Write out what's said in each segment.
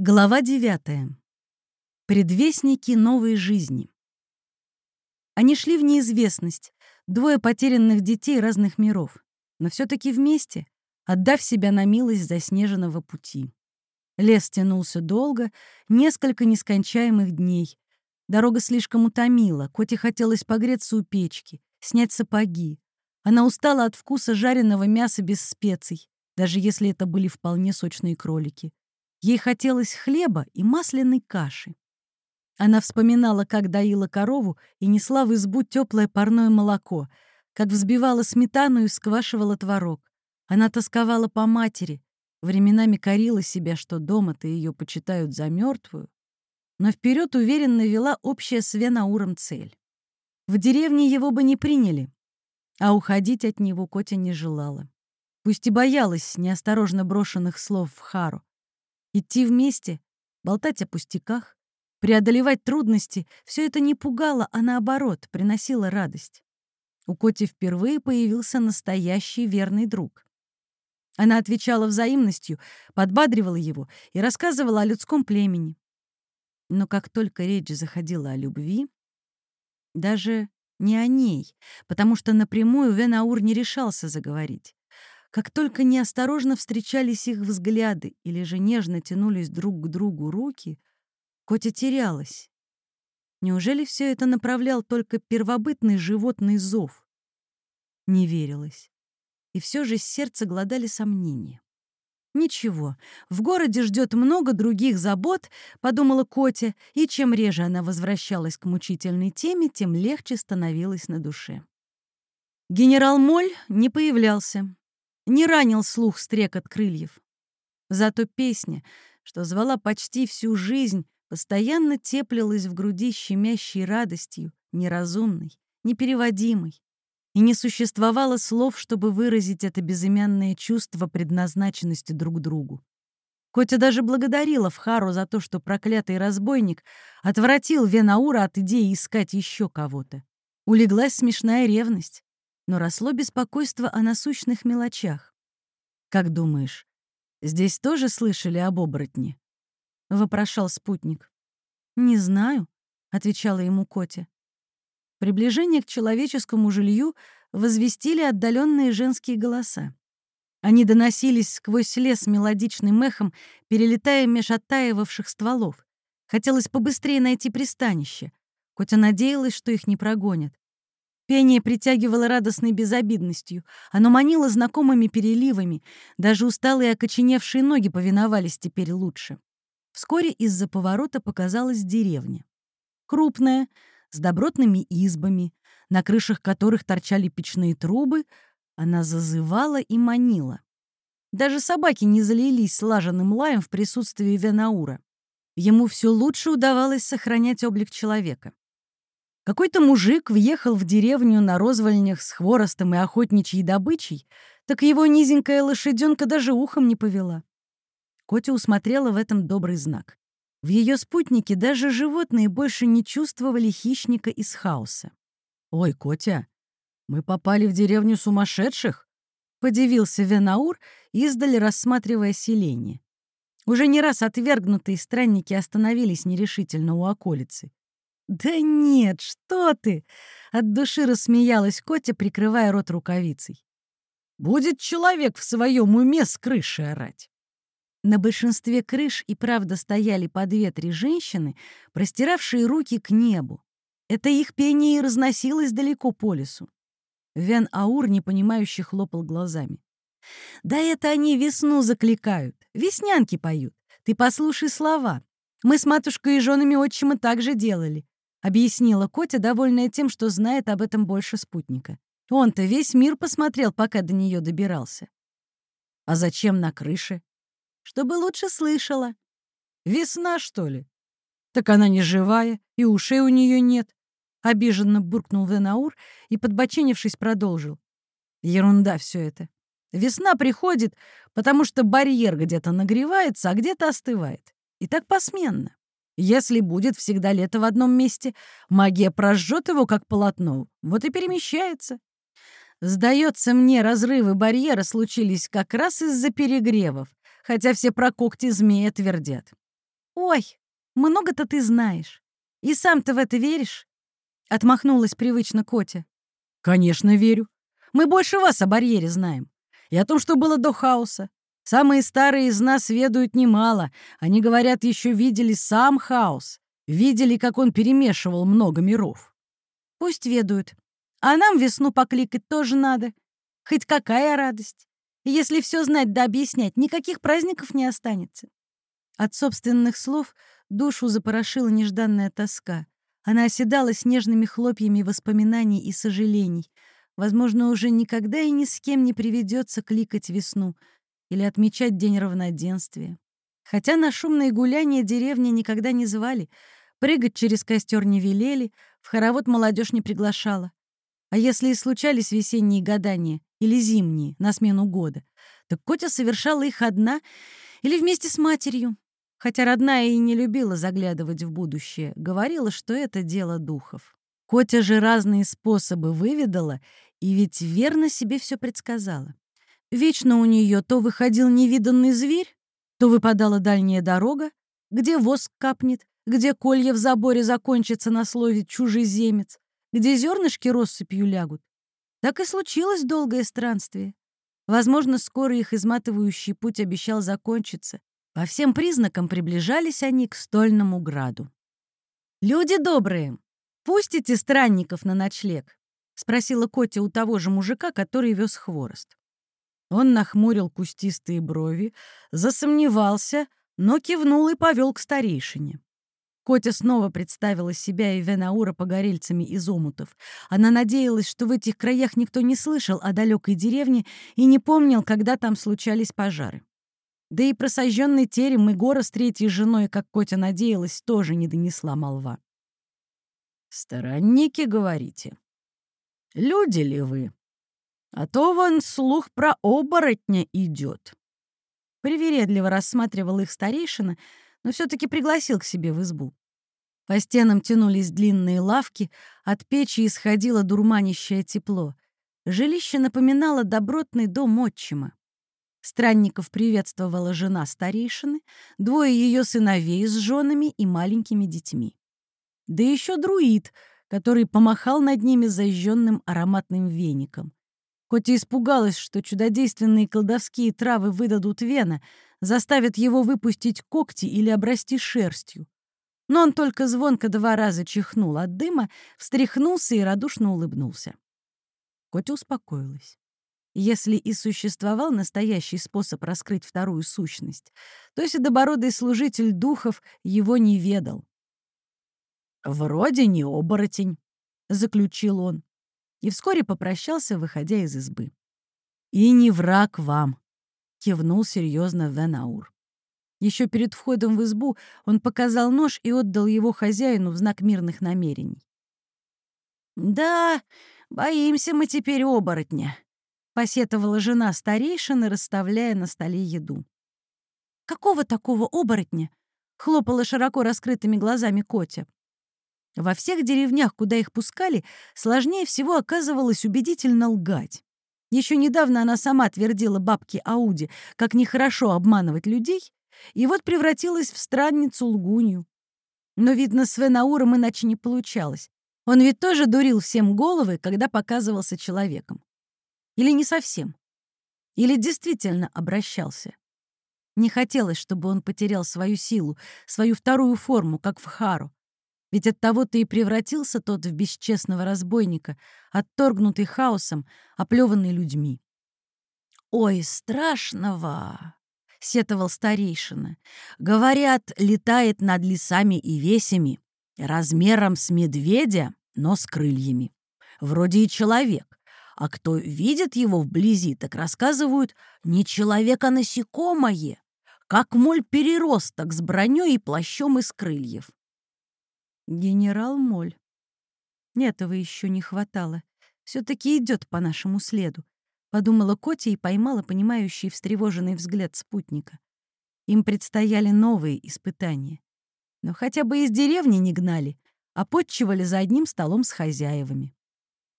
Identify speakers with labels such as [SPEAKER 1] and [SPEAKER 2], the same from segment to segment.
[SPEAKER 1] Глава 9. Предвестники новой жизни. Они шли в неизвестность, двое потерянных детей разных миров, но все таки вместе, отдав себя на милость заснеженного пути. Лес тянулся долго, несколько нескончаемых дней. Дорога слишком утомила, Коте хотелось погреться у печки, снять сапоги. Она устала от вкуса жареного мяса без специй, даже если это были вполне сочные кролики. Ей хотелось хлеба и масляной каши. Она вспоминала, как доила корову и несла в избу теплое парное молоко, как взбивала сметану и сквашивала творог. Она тосковала по матери, временами корила себя, что дома-то ее почитают за мертвую, но вперед уверенно вела общая с Венауром цель. В деревне его бы не приняли, а уходить от него Котя не желала. Пусть и боялась неосторожно брошенных слов в Хару. Идти вместе, болтать о пустяках, преодолевать трудности — все это не пугало, а наоборот, приносило радость. У Коти впервые появился настоящий верный друг. Она отвечала взаимностью, подбадривала его и рассказывала о людском племени. Но как только речь заходила о любви, даже не о ней, потому что напрямую Венаур не решался заговорить. Как только неосторожно встречались их взгляды или же нежно тянулись друг к другу руки, Котя терялась. Неужели все это направлял только первобытный животный зов? Не верилось. И все же сердце гладали сомнения. «Ничего, в городе ждет много других забот», — подумала Котя, и чем реже она возвращалась к мучительной теме, тем легче становилось на душе. Генерал Моль не появлялся не ранил слух стрекот крыльев. Зато песня, что звала почти всю жизнь, постоянно теплилась в груди щемящей радостью, неразумной, непереводимой. И не существовало слов, чтобы выразить это безымянное чувство предназначенности друг другу. Котя даже благодарила Вхару за то, что проклятый разбойник отвратил Венаура от идеи искать еще кого-то. Улеглась смешная ревность но росло беспокойство о насущных мелочах. «Как думаешь, здесь тоже слышали об оборотне?» — вопрошал спутник. «Не знаю», — отвечала ему Котя. Приближение к человеческому жилью возвестили отдаленные женские голоса. Они доносились сквозь лес мелодичным эхом, перелетая меж оттаивавших стволов. Хотелось побыстрее найти пристанище. Котя надеялась, что их не прогонят. Пение притягивало радостной безобидностью. Оно манило знакомыми переливами. Даже усталые окоченевшие ноги повиновались теперь лучше. Вскоре из-за поворота показалась деревня. Крупная, с добротными избами, на крышах которых торчали печные трубы, она зазывала и манила. Даже собаки не залились слаженным лаем в присутствии Венаура. Ему все лучше удавалось сохранять облик человека. Какой-то мужик въехал в деревню на розвольнях с хворостом и охотничьей добычей, так его низенькая лошаденка даже ухом не повела. Котя усмотрела в этом добрый знак. В ее спутнике даже животные больше не чувствовали хищника из хаоса. «Ой, Котя, мы попали в деревню сумасшедших?» — подивился Венаур, издали рассматривая селение. Уже не раз отвергнутые странники остановились нерешительно у околицы. «Да нет, что ты!» — от души рассмеялась Котя, прикрывая рот рукавицей. «Будет человек в своем уме с крыши орать!» На большинстве крыш и правда стояли по две-три женщины, простиравшие руки к небу. Это их пение и разносилось далеко по лесу. Вен Аур, непонимающе, хлопал глазами. «Да это они весну закликают, веснянки поют. Ты послушай слова. Мы с матушкой и женами отчима так же делали. — объяснила Котя, довольная тем, что знает об этом больше спутника. Он-то весь мир посмотрел, пока до нее добирался. А зачем на крыше? Чтобы лучше слышала. Весна, что ли? Так она не живая, и ушей у нее нет. Обиженно буркнул Венаур и, подбоченившись, продолжил. Ерунда все это. Весна приходит, потому что барьер где-то нагревается, а где-то остывает. И так посменно. Если будет всегда лето в одном месте, магия прожжет его, как полотно, вот и перемещается. Сдается мне, разрывы барьера случились как раз из-за перегревов, хотя все про когти змея твердят. «Ой, много-то ты знаешь. И сам-то в это веришь?» Отмахнулась привычно Котя. «Конечно, верю. Мы больше вас о барьере знаем. И о том, что было до хаоса. Самые старые из нас ведают немало. Они, говорят, еще видели сам хаос. Видели, как он перемешивал много миров. Пусть ведают. А нам весну покликать тоже надо. Хоть какая радость. Если все знать да объяснять, никаких праздников не останется. От собственных слов душу запорошила нежданная тоска. Она оседала снежными хлопьями воспоминаний и сожалений. Возможно, уже никогда и ни с кем не приведется кликать весну или отмечать День равноденствия. Хотя на шумные гуляния деревни никогда не звали, прыгать через костер не велели, в хоровод молодежь не приглашала. А если и случались весенние гадания или зимние на смену года, так Котя совершала их одна или вместе с матерью. Хотя родная и не любила заглядывать в будущее, говорила, что это дело духов. Котя же разные способы выведала и ведь верно себе все предсказала. Вечно у нее то выходил невиданный зверь, то выпадала дальняя дорога, где воск капнет, где колья в заборе закончится на слове «чужеземец», где зернышки россыпью лягут. Так и случилось долгое странствие. Возможно, скоро их изматывающий путь обещал закончиться. По всем признакам приближались они к стольному граду. «Люди добрые, пустите странников на ночлег?» — спросила Котя у того же мужика, который вез хворост. Он нахмурил кустистые брови, засомневался, но кивнул и повел к старейшине. Котя снова представила себя и Венаура погорельцами из омутов. Она надеялась, что в этих краях никто не слышал о далекой деревне и не помнил, когда там случались пожары. Да и про сожженный терем и гора с третьей женой, как Котя надеялась, тоже не донесла молва. «Сторонники, говорите? Люди ли вы? А то вон слух про оборотня идет». Привередливо рассматривал их старейшина, но все таки пригласил к себе в избу. По стенам тянулись длинные лавки, от печи исходило дурманящее тепло. Жилище напоминало добротный дом отчима. Странников приветствовала жена старейшины, двое ее сыновей с женами и маленькими детьми. Да еще друид, который помахал над ними зажженным ароматным веником. Хоть и испугалась, что чудодейственные колдовские травы выдадут вена, заставят его выпустить когти или обрасти шерстью. Но он только звонко два раза чихнул от дыма, встряхнулся и радушно улыбнулся. Котя успокоилась. Если и существовал настоящий способ раскрыть вторую сущность, то седобородый служитель духов его не ведал. «Вроде не оборотень», — заключил он и вскоре попрощался, выходя из избы. «И не враг вам», — кивнул серьезно Венаур. Еще перед входом в избу он показал нож и отдал его хозяину в знак мирных намерений. «Да, боимся мы теперь оборотня», — посетовала жена старейшины, расставляя на столе еду. «Какого такого оборотня?» — хлопала широко раскрытыми глазами Котя. Во всех деревнях, куда их пускали, сложнее всего оказывалось убедительно лгать. Еще недавно она сама твердила бабке Ауде, как нехорошо обманывать людей, и вот превратилась в странницу-лгунью. Но, видно, с Венауром иначе не получалось. Он ведь тоже дурил всем головы, когда показывался человеком. Или не совсем. Или действительно обращался. Не хотелось, чтобы он потерял свою силу, свою вторую форму, как в Хару. Ведь от того-то и превратился тот в бесчестного разбойника, отторгнутый хаосом, оплеванный людьми. «Ой, страшного!» — сетовал старейшина. «Говорят, летает над лесами и весями, размером с медведя, но с крыльями. Вроде и человек. А кто видит его вблизи, так рассказывают, не человек, а насекомое, как моль-переросток с броней и плащом из крыльев. Генерал Моль. Этого еще не хватало. Все-таки идет по нашему следу. Подумала Котя и поймала понимающий встревоженный взгляд спутника. Им предстояли новые испытания. Но хотя бы из деревни не гнали, а подчивали за одним столом с хозяевами.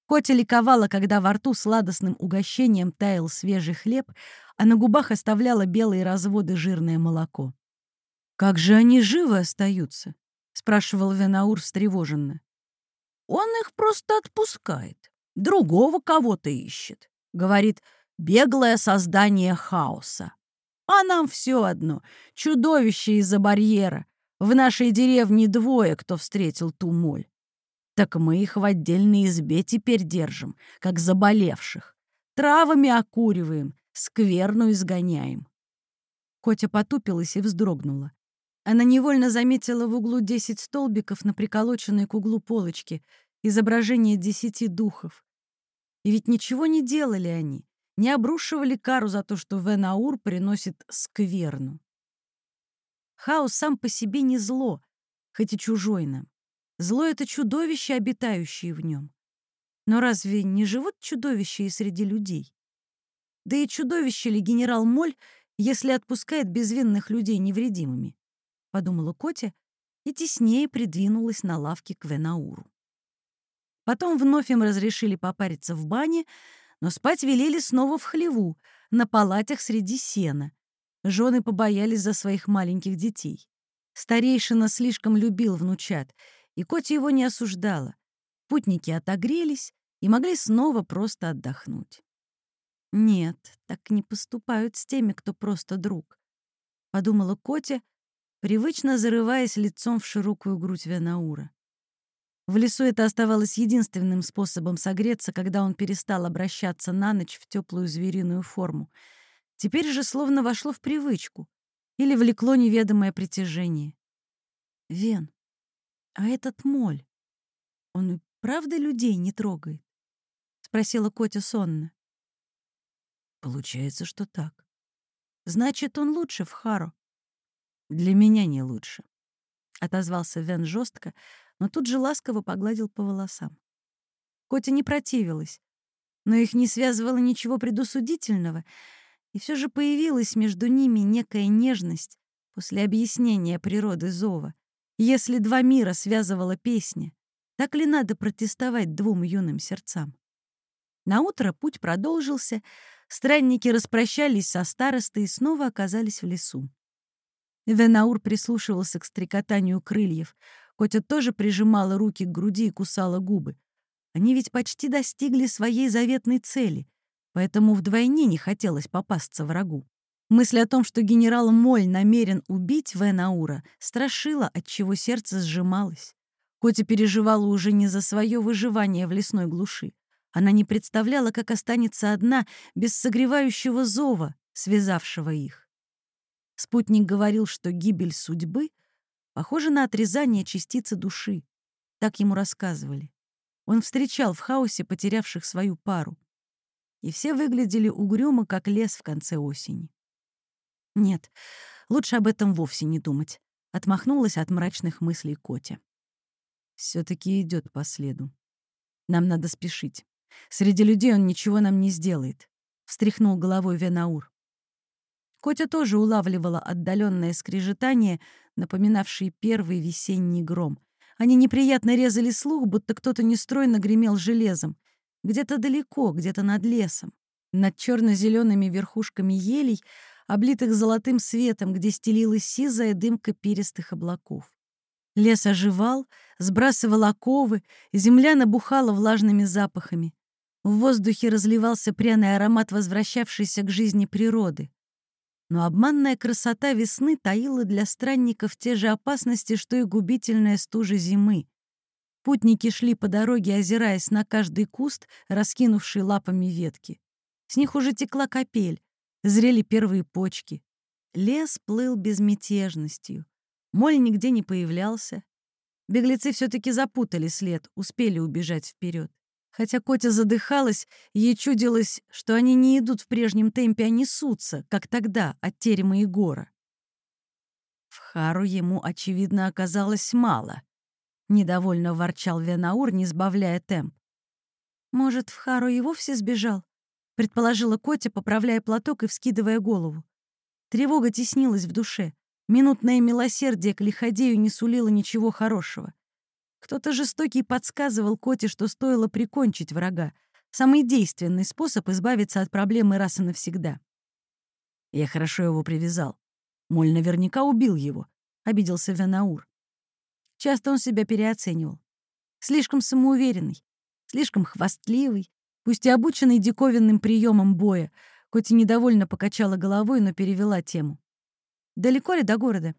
[SPEAKER 1] Котя ликовала, когда во рту сладостным угощением таял свежий хлеб, а на губах оставляло белые разводы жирное молоко. «Как же они живы остаются?» — спрашивал Венаур встревоженно.
[SPEAKER 2] «Он их просто отпускает, другого кого-то ищет», — говорит «беглое создание хаоса». А нам все одно, чудовище из-за барьера. В нашей деревне двое, кто встретил ту моль. Так мы их в отдельной избе теперь держим, как заболевших. Травами окуриваем, скверну изгоняем.
[SPEAKER 1] Котя потупилась и вздрогнула. Она невольно заметила в углу десять столбиков на приколоченной к углу полочке изображение десяти духов. И ведь ничего не делали они, не обрушивали кару за то, что Венаур приносит скверну. Хаос сам по себе не зло, хоть и чужой нам. Зло — это чудовища, обитающие в нем. Но разве не живут чудовища и среди людей? Да и чудовище ли генерал Моль, если отпускает безвинных людей невредимыми? — подумала Котя и теснее придвинулась на лавке к Венауру. Потом вновь им разрешили попариться в бане, но спать велели снова в хлеву, на палатях среди сена. Жены побоялись за своих маленьких детей. Старейшина слишком любил внучат, и Котя его не осуждала. Путники отогрелись и могли снова просто отдохнуть. «Нет, так не поступают с теми, кто просто друг», — подумала Котя, привычно зарываясь лицом в широкую грудь Венаура. В лесу это оставалось единственным способом согреться, когда он перестал обращаться на ночь в теплую звериную форму. Теперь же словно вошло в привычку или влекло неведомое притяжение. «Вен, а этот моль, он и правда людей не трогает?» — спросила Котя сонно.
[SPEAKER 2] «Получается, что так.
[SPEAKER 1] Значит, он лучше в Хару.
[SPEAKER 2] «Для меня не лучше», —
[SPEAKER 1] отозвался Вен жестко, но тут же ласково погладил по волосам. Котя не противилась, но их не связывало ничего предусудительного, и все же появилась между ними некая нежность после объяснения природы зова. Если два мира связывала песня, так ли надо протестовать двум юным сердцам? Наутро путь продолжился, странники распрощались со старостой и снова оказались в лесу. Венаур прислушивался к стрекотанию крыльев. Котя тоже прижимала руки к груди и кусала губы. Они ведь почти достигли своей заветной цели, поэтому вдвойне не хотелось попасться врагу. Мысль о том, что генерал Моль намерен убить Венаура, страшила, отчего сердце сжималось. Котя переживала уже не за свое выживание в лесной глуши. Она не представляла, как останется одна, без согревающего зова, связавшего их. Спутник говорил, что гибель судьбы похожа на отрезание частицы души. Так ему рассказывали. Он встречал в хаосе потерявших свою пару. И все выглядели угрюмо, как лес в конце осени. Нет, лучше об этом вовсе не думать. Отмахнулась от мрачных мыслей Котя. все таки идет по следу. Нам надо спешить. Среди людей он ничего нам не сделает. Встряхнул головой Венаур. Котя тоже улавливала отдаленное скрежетание, напоминавшее первый весенний гром. Они неприятно резали слух, будто кто-то нестройно гремел железом. Где-то далеко, где-то над лесом. Над черно-зелеными верхушками елей, облитых золотым светом, где стелилась сизая дымка перистых облаков. Лес оживал, сбрасывал оковы, земля набухала влажными запахами. В воздухе разливался пряный аромат возвращавшейся к жизни природы. Но обманная красота весны таила для странников те же опасности, что и губительная стужа зимы. Путники шли по дороге, озираясь на каждый куст, раскинувший лапами ветки. С них уже текла капель, зрели первые почки. Лес плыл безмятежностью. Моль нигде не появлялся. Беглецы все-таки запутали след, успели убежать вперед. Хотя Котя задыхалась, ей чудилось, что они не идут в прежнем темпе, а несутся, как тогда, от терема и гора. В Хару ему, очевидно, оказалось мало. Недовольно ворчал Венаур, не сбавляя темп. «Может, в Хару и вовсе сбежал?» — предположила Котя, поправляя платок и вскидывая голову. Тревога теснилась в душе. Минутное милосердие к лиходею не сулило ничего хорошего. Кто-то жестокий подсказывал Коте, что стоило прикончить врага. Самый действенный способ избавиться от проблемы раз и навсегда. Я хорошо его привязал. Моль наверняка убил его. обиделся Венаур. Часто он себя переоценивал. Слишком самоуверенный, слишком хвастливый, пусть и обученный диковинным приемом боя, хоть и недовольно покачала головой, но перевела тему. «Далеко ли до города?»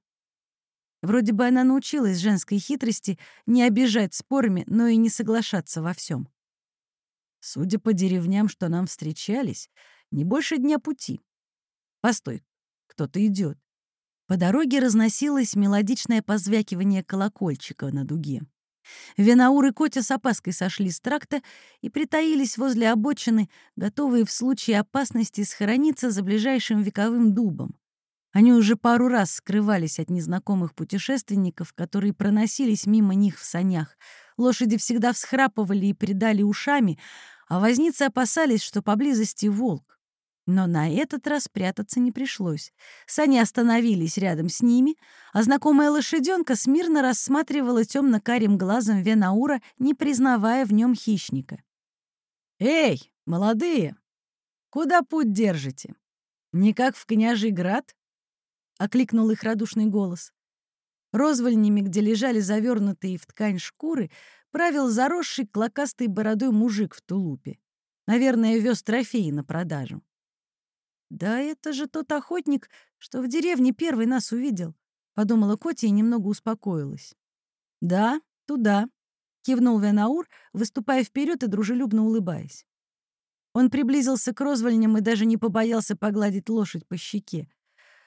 [SPEAKER 1] Вроде бы она научилась женской хитрости не обижать спорами, но и не соглашаться во всем. Судя по деревням, что нам встречались, не больше дня пути. Постой, кто-то идет. По дороге разносилось мелодичное позвякивание колокольчика на дуге. Венаур и Котя с опаской сошли с тракта и притаились возле обочины, готовые в случае опасности схорониться за ближайшим вековым дубом. Они уже пару раз скрывались от незнакомых путешественников, которые проносились мимо них в санях. Лошади всегда всхрапывали и придали ушами, а возницы опасались, что поблизости волк. Но на этот раз прятаться не пришлось. Сани остановились рядом с ними, а знакомая лошаденка смирно рассматривала темно-карим глазом Венаура, не признавая в нем хищника. «Эй, молодые! Куда путь держите? Не как в княжий град?» Окликнул их радушный голос. Розвольнями, где лежали завернутые в ткань шкуры, правил заросший клокастой бородой мужик в тулупе. Наверное, вез трофеи на продажу. «Да это же тот охотник, что в деревне первый нас увидел», — подумала Котя и немного успокоилась. «Да, туда», — кивнул Венаур, выступая вперед и дружелюбно улыбаясь. Он приблизился к розвольням и даже не побоялся погладить лошадь по щеке.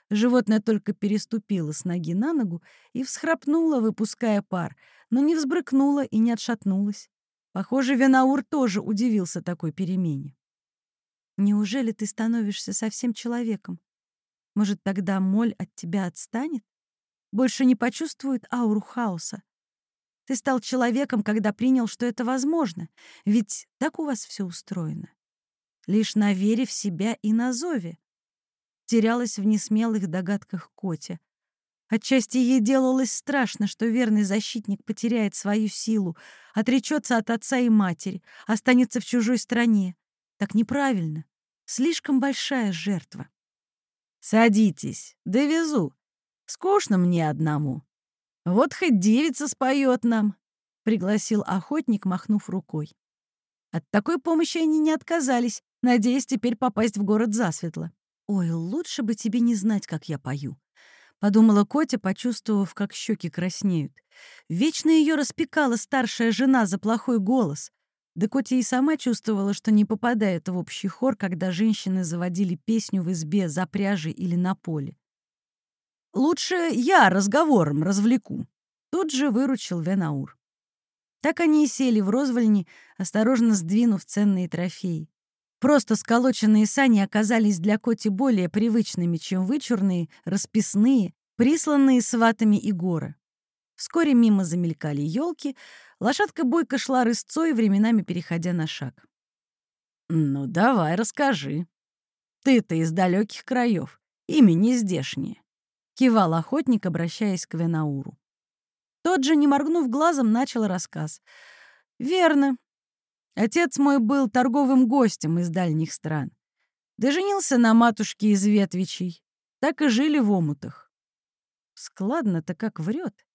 [SPEAKER 1] Животное только переступило с ноги на ногу и всхрапнуло, выпуская пар, но не взбрыкнуло и не отшатнулось. Похоже, Венаур тоже удивился такой перемене. «Неужели ты становишься совсем человеком? Может, тогда моль от тебя отстанет? Больше не почувствует ауру хаоса? Ты стал человеком, когда принял, что это возможно, ведь так у вас все устроено. Лишь на вере в себя и на зове терялась в несмелых догадках Котя. Отчасти ей делалось страшно, что верный защитник потеряет свою силу, отречется от отца и матери, останется в чужой стране. Так неправильно. Слишком большая жертва. «Садитесь, довезу. Скучно мне одному. Вот хоть девица споет нам», — пригласил охотник, махнув рукой. От такой помощи они не отказались, надеясь теперь попасть в город засветло. «Ой, лучше бы тебе не знать, как я пою», — подумала Котя, почувствовав, как щеки краснеют. Вечно ее распекала старшая жена за плохой голос. Да Котя и сама чувствовала, что не попадает в общий хор, когда женщины заводили песню в избе, за пряжей или на поле. «Лучше я разговором развлеку», — тут же выручил Венаур. Так они и сели в розвольни, осторожно сдвинув ценные трофеи. Просто сколоченные сани оказались для Коти более привычными, чем вычурные, расписные, присланные сватами и горы. Вскоре мимо замелькали елки, лошадка бойко шла рысцой, временами переходя на шаг. «Ну, давай, расскажи. Ты-то из далеких краев, имя не здешнее», — кивал охотник, обращаясь к Венауру. Тот же, не моргнув глазом, начал рассказ. «Верно, Отец мой был торговым гостем из дальних стран. Да женился на матушке из Ветвичей. Так и жили в омутах. Складно-то как врет.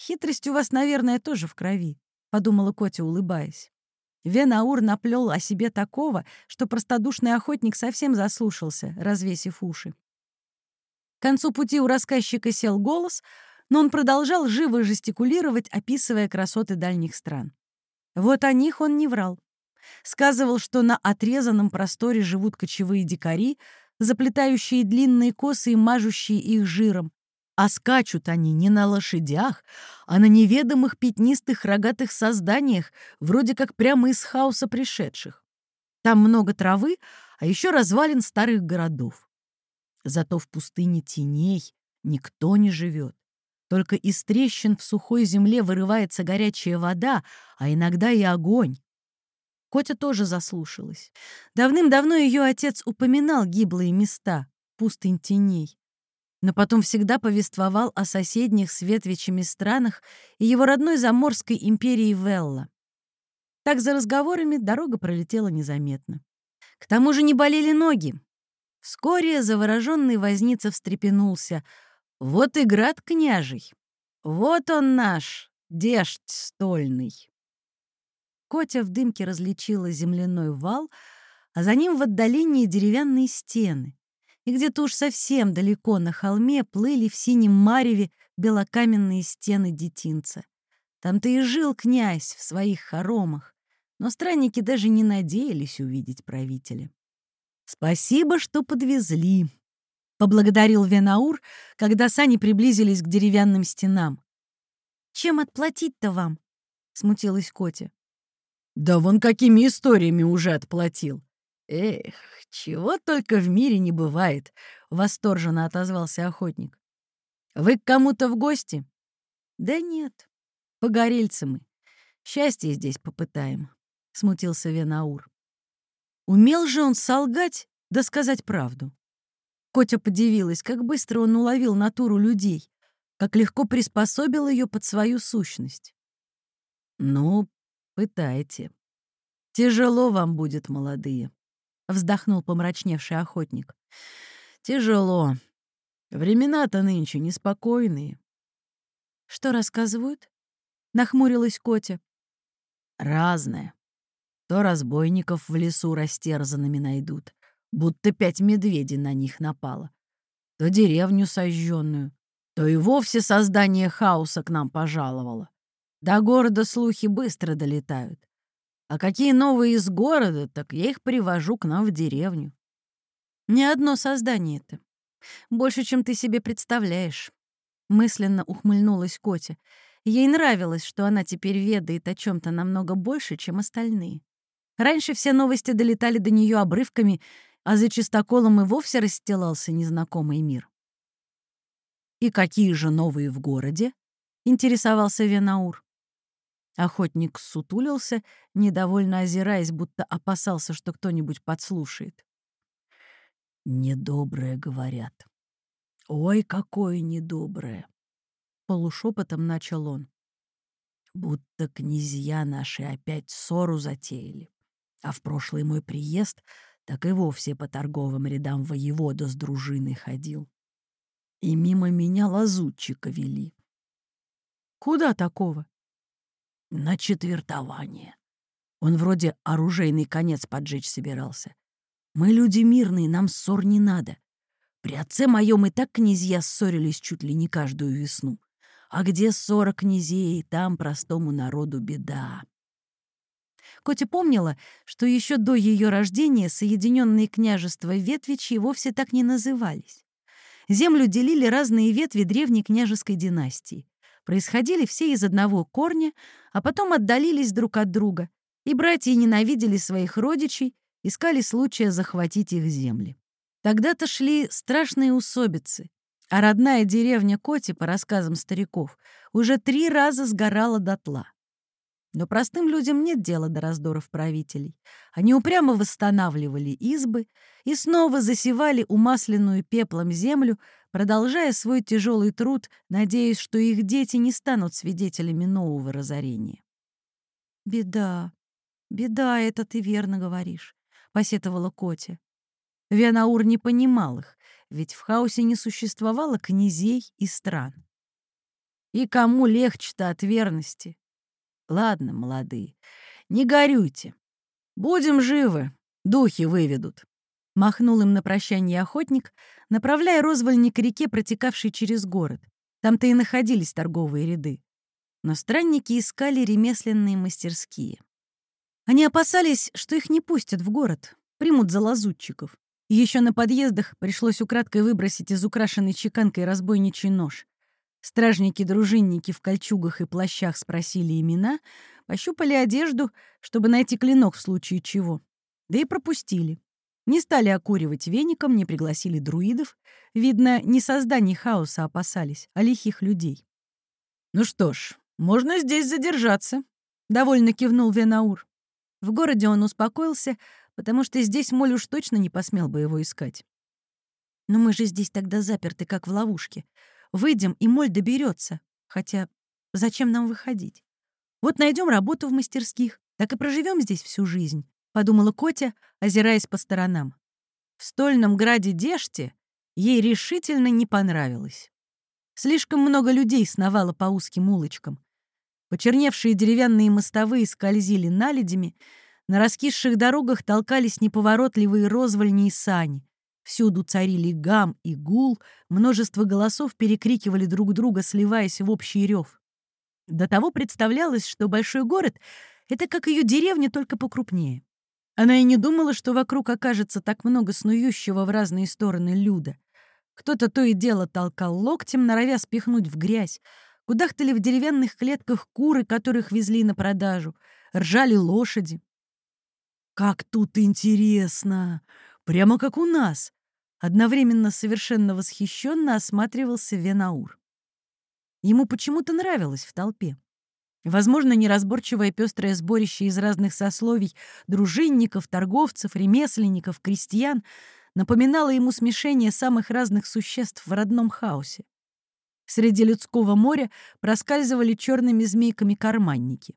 [SPEAKER 1] Хитрость у вас, наверное, тоже в крови, — подумала Котя, улыбаясь. Венаур наплел о себе такого, что простодушный охотник совсем заслушался, развесив уши. К концу пути у рассказчика сел голос, но он продолжал живо жестикулировать, описывая красоты дальних стран. Вот о них он не врал. Сказывал, что на отрезанном просторе живут кочевые дикари, заплетающие длинные косы и мажущие их жиром. А скачут они не на лошадях, а на неведомых пятнистых рогатых созданиях, вроде как прямо из хаоса пришедших. Там много травы, а еще развалин старых городов. Зато в пустыне теней никто не живет. Только из трещин в сухой земле вырывается горячая вода, а иногда и огонь. Котя тоже заслушалась. Давным-давно ее отец упоминал гиблые места, пустынь теней. Но потом всегда повествовал о соседних с ветвичами странах и его родной заморской империи Велла. Так за разговорами дорога пролетела незаметно. К тому же не болели ноги. Вскоре завороженный возница встрепенулся.
[SPEAKER 2] Вот и град княжий. Вот он наш, деждь стольный.
[SPEAKER 1] Котя в дымке различила земляной вал, а за ним в отдалении деревянные стены. И где-то уж совсем далеко на холме плыли в синем мареве белокаменные стены детинца. Там-то и жил князь в своих хоромах, но странники даже не надеялись увидеть правителя. «Спасибо, что подвезли», — поблагодарил Венаур, когда сани приблизились к деревянным стенам.
[SPEAKER 2] «Чем отплатить-то вам?» — смутилась Котя.
[SPEAKER 1] «Да вон какими историями уже отплатил. Эх, чего только в мире не бывает», — восторженно отозвался охотник. «Вы к кому-то в гости?» «Да нет, погорельцы мы. Счастье здесь попытаем», — смутился Венаур. Умел же он солгать, да сказать правду. Котя подивилась, как быстро он уловил натуру людей, как легко приспособил ее под свою сущность. «Ну, пытайте. Тяжело вам будет, молодые», — вздохнул помрачневший охотник. «Тяжело. Времена-то нынче неспокойные». «Что рассказывают?» — нахмурилась Котя. «Разное. То разбойников в лесу растерзанными найдут, будто пять медведей на них напало, то деревню сожженную, то и вовсе создание хаоса к нам пожаловало. До города слухи быстро долетают. А какие новые из города, так я их привожу к нам в деревню. Не одно создание это. Больше, чем ты себе представляешь. Мысленно ухмыльнулась Котя. Ей нравилось, что она теперь ведает о чем то намного больше, чем остальные. Раньше все новости долетали до нее обрывками, а за чистоколом и вовсе расстилался незнакомый мир. «И какие же новые в городе?» — интересовался Венаур. Охотник сутулился, недовольно озираясь, будто опасался, что кто-нибудь подслушает. «Недоброе, говорят. Ой, какое недоброе!» Полушепотом начал он. «Будто князья наши опять ссору затеяли. А в прошлый мой приезд так и вовсе по торговым рядам воевода с дружиной ходил. И мимо меня лазутчика вели. Куда такого? На четвертование. Он вроде оружейный конец поджечь собирался. Мы люди мирные, нам ссор не надо. При отце моем и так князья ссорились чуть ли не каждую весну. А где ссора князей, там простому народу беда. Котя помнила, что еще до ее рождения Соединенные княжества Ветвичи вовсе так не назывались. Землю делили разные ветви древней княжеской династии. Происходили все из одного корня, а потом отдалились друг от друга, и братья ненавидели своих родичей, искали случая захватить их земли. Тогда-то шли страшные усобицы, а родная деревня Коти, по рассказам стариков, уже три раза сгорала дотла. Но простым людям нет дела до раздоров правителей. Они упрямо восстанавливали избы и снова засевали умасленную пеплом землю, продолжая свой тяжелый труд, надеясь, что их дети не станут свидетелями нового разорения. «Беда, беда, это ты верно говоришь», — посетовала Котя. Венаур не понимал их, ведь в хаосе не существовало князей и стран. И кому легче-то от верности? Ладно, молодые, не горюйте. Будем живы, духи выведут. Махнул им на прощание охотник, направляя розвольни к реке, протекавшей через город. Там-то и находились торговые ряды. Но странники искали ремесленные мастерские. Они опасались, что их не пустят в город, примут за лазутчиков. Еще на подъездах пришлось украдкой выбросить из украшенной чеканкой разбойничий нож. Стражники-дружинники в кольчугах и плащах спросили имена, пощупали одежду, чтобы найти клинок в случае чего. Да и пропустили. Не стали окуривать веником, не пригласили друидов. Видно, не созданий хаоса опасались, а лихих людей. «Ну что ж, можно здесь задержаться», — довольно кивнул Венаур. В городе он успокоился, потому что здесь Моль уж точно не посмел бы его искать. «Но мы же здесь тогда заперты, как в ловушке. Выйдем, и моль доберется. Хотя зачем нам выходить? Вот найдем работу в мастерских, так и проживем здесь всю жизнь, подумала Котя, озираясь по сторонам. В стольном граде Деште ей решительно не понравилось. Слишком много людей сновало по узким улочкам. Почерневшие деревянные мостовые скользили наледями, на раскисших дорогах толкались неповоротливые розвольни и сани. Всюду царили гам и гул, множество голосов перекрикивали друг друга, сливаясь в общий рев. До того представлялось, что большой город — это как ее деревня, только покрупнее. Она и не думала, что вокруг окажется так много снующего в разные стороны люда. Кто-то то и дело толкал локтем, норовя спихнуть в грязь. Кудахтали в деревянных клетках куры, которых везли на продажу. Ржали лошади. «Как тут интересно! Прямо как у нас!» Одновременно совершенно восхищенно осматривался Венаур. Ему почему-то нравилось в толпе. Возможно, неразборчивое пестрое сборище из разных сословий дружинников, торговцев, ремесленников, крестьян напоминало ему смешение самых разных существ в родном хаосе. Среди людского моря проскальзывали черными змейками карманники.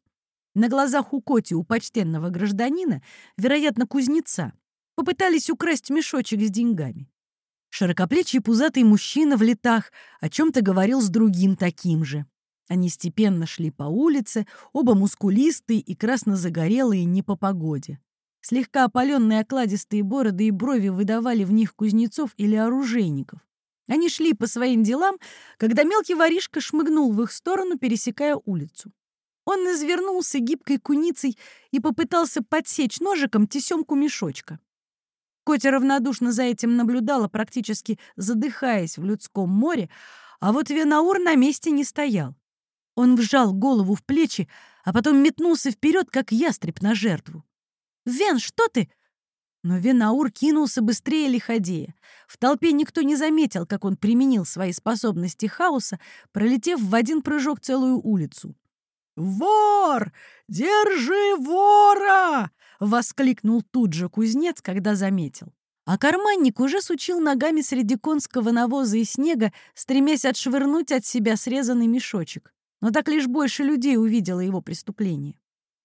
[SPEAKER 1] На глазах у Коти, у почтенного гражданина, вероятно, кузнеца, попытались украсть мешочек с деньгами. Широкоплечий пузатый мужчина в летах о чем-то говорил с другим таким же. Они степенно шли по улице, оба мускулистые и красно-загорелые не по погоде. Слегка опаленные окладистые бороды и брови выдавали в них кузнецов или оружейников. Они шли по своим делам, когда мелкий воришка шмыгнул в их сторону, пересекая улицу. Он извернулся гибкой куницей и попытался подсечь ножиком тесемку мешочка. Котя равнодушно за этим наблюдала, практически задыхаясь в людском море, а вот Венаур на месте не стоял. Он вжал голову в плечи, а потом метнулся вперед, как ястреб на жертву. «Вен, что ты?» Но Венаур кинулся быстрее лиходея. В толпе никто не заметил, как он применил свои способности хаоса, пролетев в один прыжок целую улицу. «Вор! Держи вора!» — воскликнул тут же кузнец, когда заметил. А карманник уже сучил ногами среди конского навоза и снега, стремясь отшвырнуть от себя срезанный мешочек. Но так лишь больше людей увидело его преступление.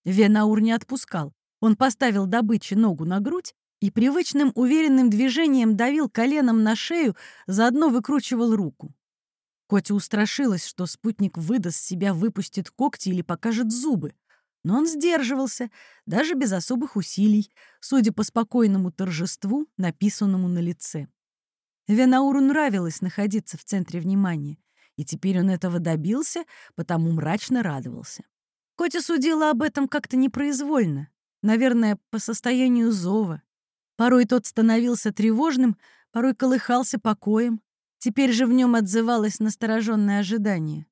[SPEAKER 1] Венаур не отпускал. Он поставил добыче ногу на грудь и привычным уверенным движением давил коленом на шею, заодно выкручивал руку. Котя устрашилась, что спутник выдаст себя, выпустит когти или покажет зубы. Но он сдерживался, даже без особых усилий, судя по спокойному торжеству, написанному на лице. Венауру нравилось находиться в центре внимания, и теперь он этого добился, потому мрачно радовался. Котя судила об этом как-то непроизвольно, наверное, по состоянию зова, Порой тот становился тревожным, порой колыхался покоем. Теперь же в нем отзывалось настороженное ожидание.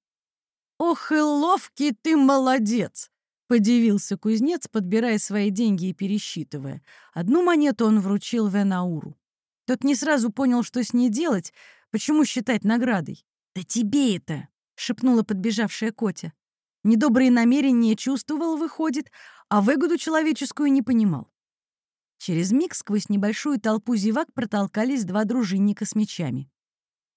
[SPEAKER 1] «Ох и ловкий ты молодец!» — подивился кузнец, подбирая свои деньги и пересчитывая. Одну монету он вручил Венауру. Тот не сразу понял, что с ней делать, почему считать наградой. «Да тебе это!» — шепнула подбежавшая Котя. Недобрые намерения чувствовал, выходит, а выгоду человеческую не понимал. Через миг сквозь небольшую толпу зевак протолкались два дружинника с мечами.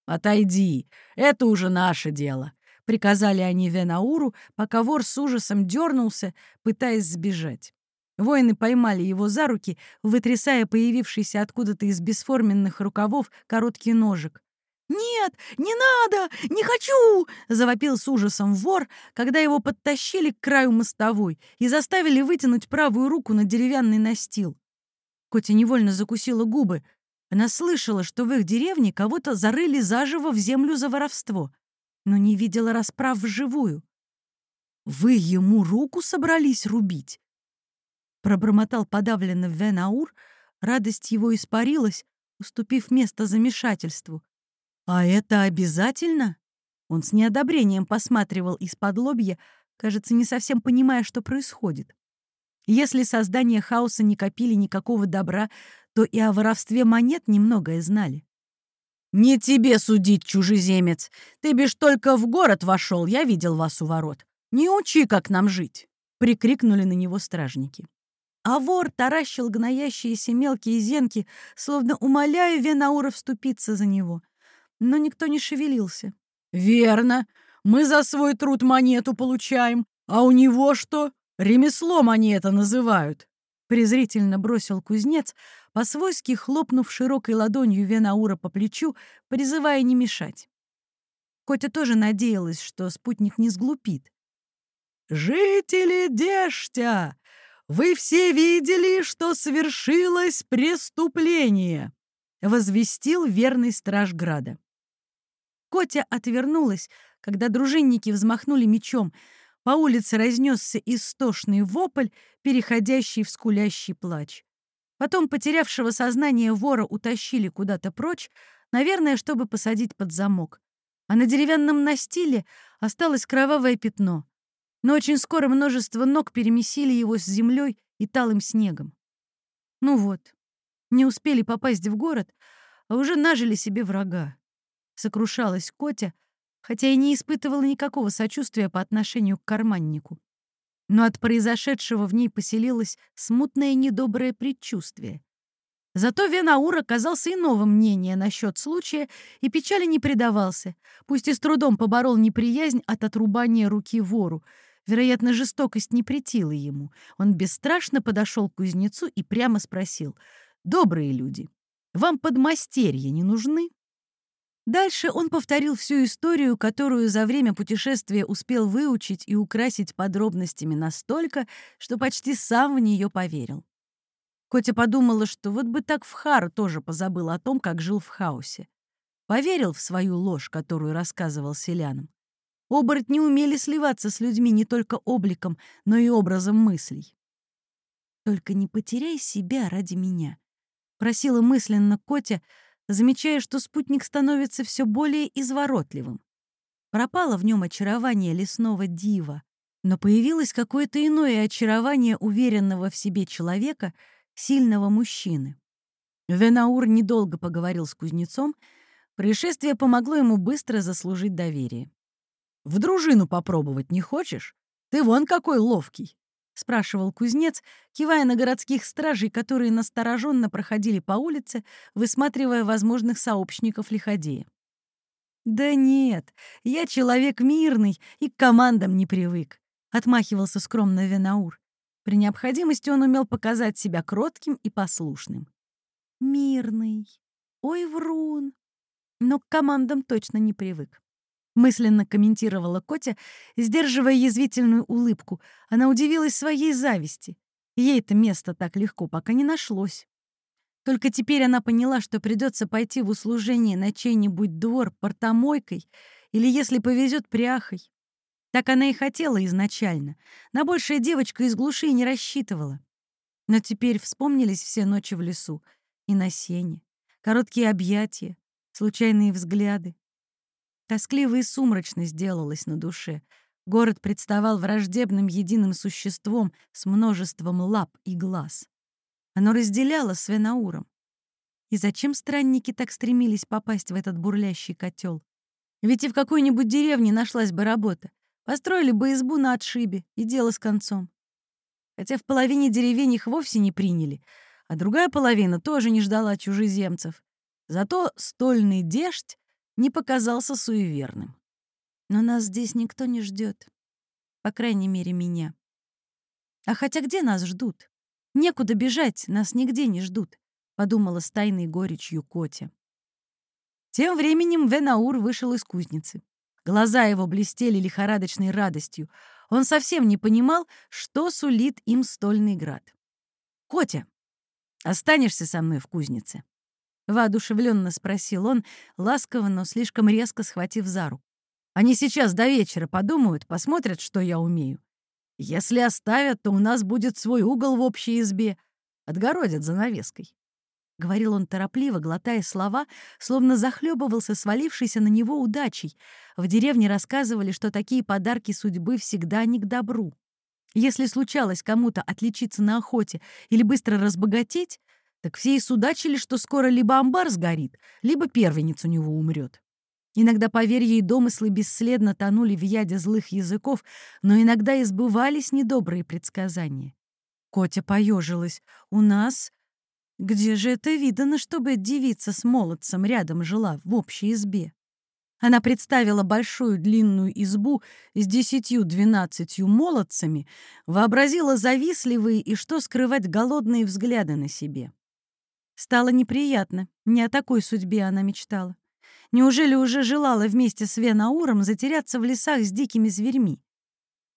[SPEAKER 1] «Отойди, это уже наше дело», — приказали они Венауру, пока вор с ужасом дернулся, пытаясь сбежать. Воины поймали его за руки, вытрясая появившийся откуда-то из бесформенных рукавов короткий ножик. «Нет, не надо! Не хочу!» — завопил с ужасом вор, когда его подтащили к краю мостовой и заставили вытянуть правую руку на деревянный настил. Котя невольно закусила губы. Она слышала, что в их деревне кого-то зарыли заживо в землю за воровство, но не видела расправ вживую. «Вы ему руку собрались рубить?» Пробормотал подавленно Венаур, радость его испарилась, уступив место замешательству. «А это обязательно?» Он с неодобрением посматривал из-под лобья, кажется, не совсем понимая, что происходит. Если создания хаоса не копили никакого добра, то и о воровстве монет немногое знали. «Не тебе судить, чужеземец! Ты бишь только в город вошел, я видел вас у ворот. Не учи, как нам жить!» — прикрикнули на него стражники. А вор таращил гноящиеся мелкие зенки, словно умоляя Венаура вступиться за него. Но никто не шевелился. «Верно. Мы за свой труд монету получаем. А у него что? Ремеслом они это называют!» презрительно бросил кузнец, по-свойски хлопнув широкой ладонью Венаура по плечу, призывая не мешать. Котя тоже надеялась, что спутник не сглупит.
[SPEAKER 2] «Жители Дештя, вы все видели, что совершилось преступление!» — возвестил верный страж Града.
[SPEAKER 1] Котя отвернулась, когда дружинники взмахнули мечом. По улице разнесся истошный вопль, переходящий в скулящий плач. Потом потерявшего сознание вора утащили куда-то прочь, наверное, чтобы посадить под замок. А на деревянном настиле осталось кровавое пятно. Но очень скоро множество ног перемесили его с землей и талым снегом. Ну вот, не успели попасть в город, а уже нажили себе врага. Сокрушалась Котя, хотя и не испытывала никакого сочувствия по отношению к карманнику. Но от произошедшего в ней поселилось смутное недоброе предчувствие. Зато Венаур оказался иного мнения насчет случая и печали не предавался, пусть и с трудом поборол неприязнь от отрубания руки вору. Вероятно, жестокость не претила ему. Он бесстрашно подошел к кузнецу и прямо спросил. «Добрые люди, вам подмастерья не нужны?» Дальше он повторил всю историю, которую за время путешествия успел выучить и украсить подробностями настолько, что почти сам в нее поверил. Котя подумала, что вот бы так Вхар тоже позабыл о том, как жил в хаосе. Поверил в свою ложь, которую рассказывал селянам. Оборотни умели сливаться с людьми не только обликом, но и образом мыслей. «Только не потеряй себя ради меня», — просила мысленно Котя, замечая, что спутник становится все более изворотливым. Пропало в нем очарование лесного дива, но появилось какое-то иное очарование уверенного в себе человека, сильного мужчины. Венаур недолго поговорил с кузнецом, происшествие помогло ему быстро заслужить доверие.
[SPEAKER 2] «В дружину попробовать не хочешь? Ты вон какой ловкий!» — спрашивал кузнец, кивая на городских стражей, которые настороженно проходили по улице, высматривая возможных сообщников лиходея.
[SPEAKER 1] «Да нет, я человек мирный и к командам не привык», — отмахивался скромно Венаур. При необходимости он умел показать себя кротким и послушным. «Мирный. Ой, врун. Но к командам точно не привык мысленно комментировала Котя, сдерживая язвительную улыбку. Она удивилась своей зависти. Ей-то место так легко пока не нашлось. Только теперь она поняла, что придется пойти в услужение на чей-нибудь двор портомойкой или, если повезет, пряхой. Так она и хотела изначально. На большая девочка из глуши не рассчитывала. Но теперь вспомнились все ночи в лесу. И на сене. Короткие объятия, случайные взгляды. Тоскливо и сумрачно сделалось на душе. Город представал враждебным единым существом с множеством лап и глаз. Оно разделяло с Венауром. И зачем странники так стремились попасть в этот бурлящий котел? Ведь и в какой-нибудь деревне нашлась бы работа. Построили бы избу на отшибе, и дело с концом. Хотя в половине деревень их вовсе не приняли, а другая половина тоже не ждала чужеземцев. Зато стольный деждь не показался суеверным. Но нас здесь никто не ждет, по крайней мере, меня. А хотя где нас ждут? Некуда бежать, нас нигде не ждут, подумала с тайной горечью Котя. Тем временем Венаур вышел из кузницы. Глаза его блестели лихорадочной радостью. Он совсем не понимал, что сулит им стольный град. «Котя, останешься со мной в кузнице?» — воодушевленно спросил он, ласково, но слишком резко схватив за руку. «Они сейчас до вечера подумают, посмотрят, что я умею. Если оставят, то у нас будет свой угол в общей избе. Отгородят занавеской». — говорил он торопливо, глотая слова, словно захлебывался свалившейся на него удачей. В деревне рассказывали, что такие подарки судьбы всегда не к добру. Если случалось кому-то отличиться на охоте или быстро разбогатеть, так все и судачили, что скоро либо амбар сгорит, либо первенец у него умрет. Иногда поверья и домыслы бесследно тонули в яде злых языков, но иногда и сбывались недобрые предсказания. Котя поежилась. «У нас? Где же это видано, чтобы девица с молодцем рядом жила в общей избе?» Она представила большую длинную избу с десятью-двенадцатью молодцами, вообразила завистливые и что скрывать голодные взгляды на себе. Стало неприятно. Не о такой судьбе она мечтала. Неужели уже желала вместе с Венауром затеряться в лесах с дикими зверьми?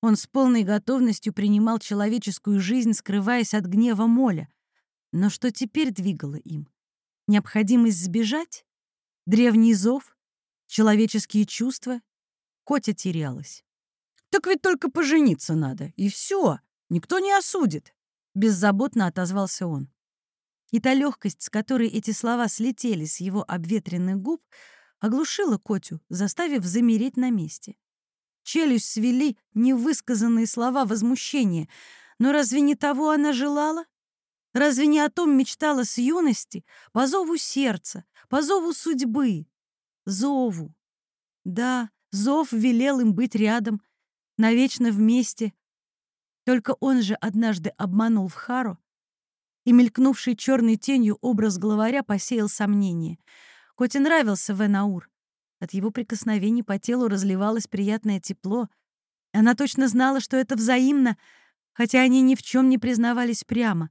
[SPEAKER 1] Он с полной готовностью принимал человеческую жизнь, скрываясь от гнева Моля. Но что теперь двигало им? Необходимость сбежать? Древний зов? Человеческие чувства? Котя терялась.
[SPEAKER 2] «Так ведь только пожениться надо, и все, никто не осудит», — беззаботно отозвался он.
[SPEAKER 1] И та легкость, с которой эти слова слетели с его обветренных губ, оглушила Котю, заставив замереть на месте. Челюсть свели невысказанные слова возмущения. Но разве не того она желала? Разве не о том мечтала с юности, по зову сердца, по зову судьбы? Зову. Да, зов велел им быть рядом, навечно вместе. Только он же однажды обманул в Хару, и мелькнувший черной тенью образ главаря посеял сомнение. Коте нравился Венаур. От его прикосновений по телу разливалось приятное тепло. Она точно знала, что это взаимно, хотя они ни в чем не признавались прямо.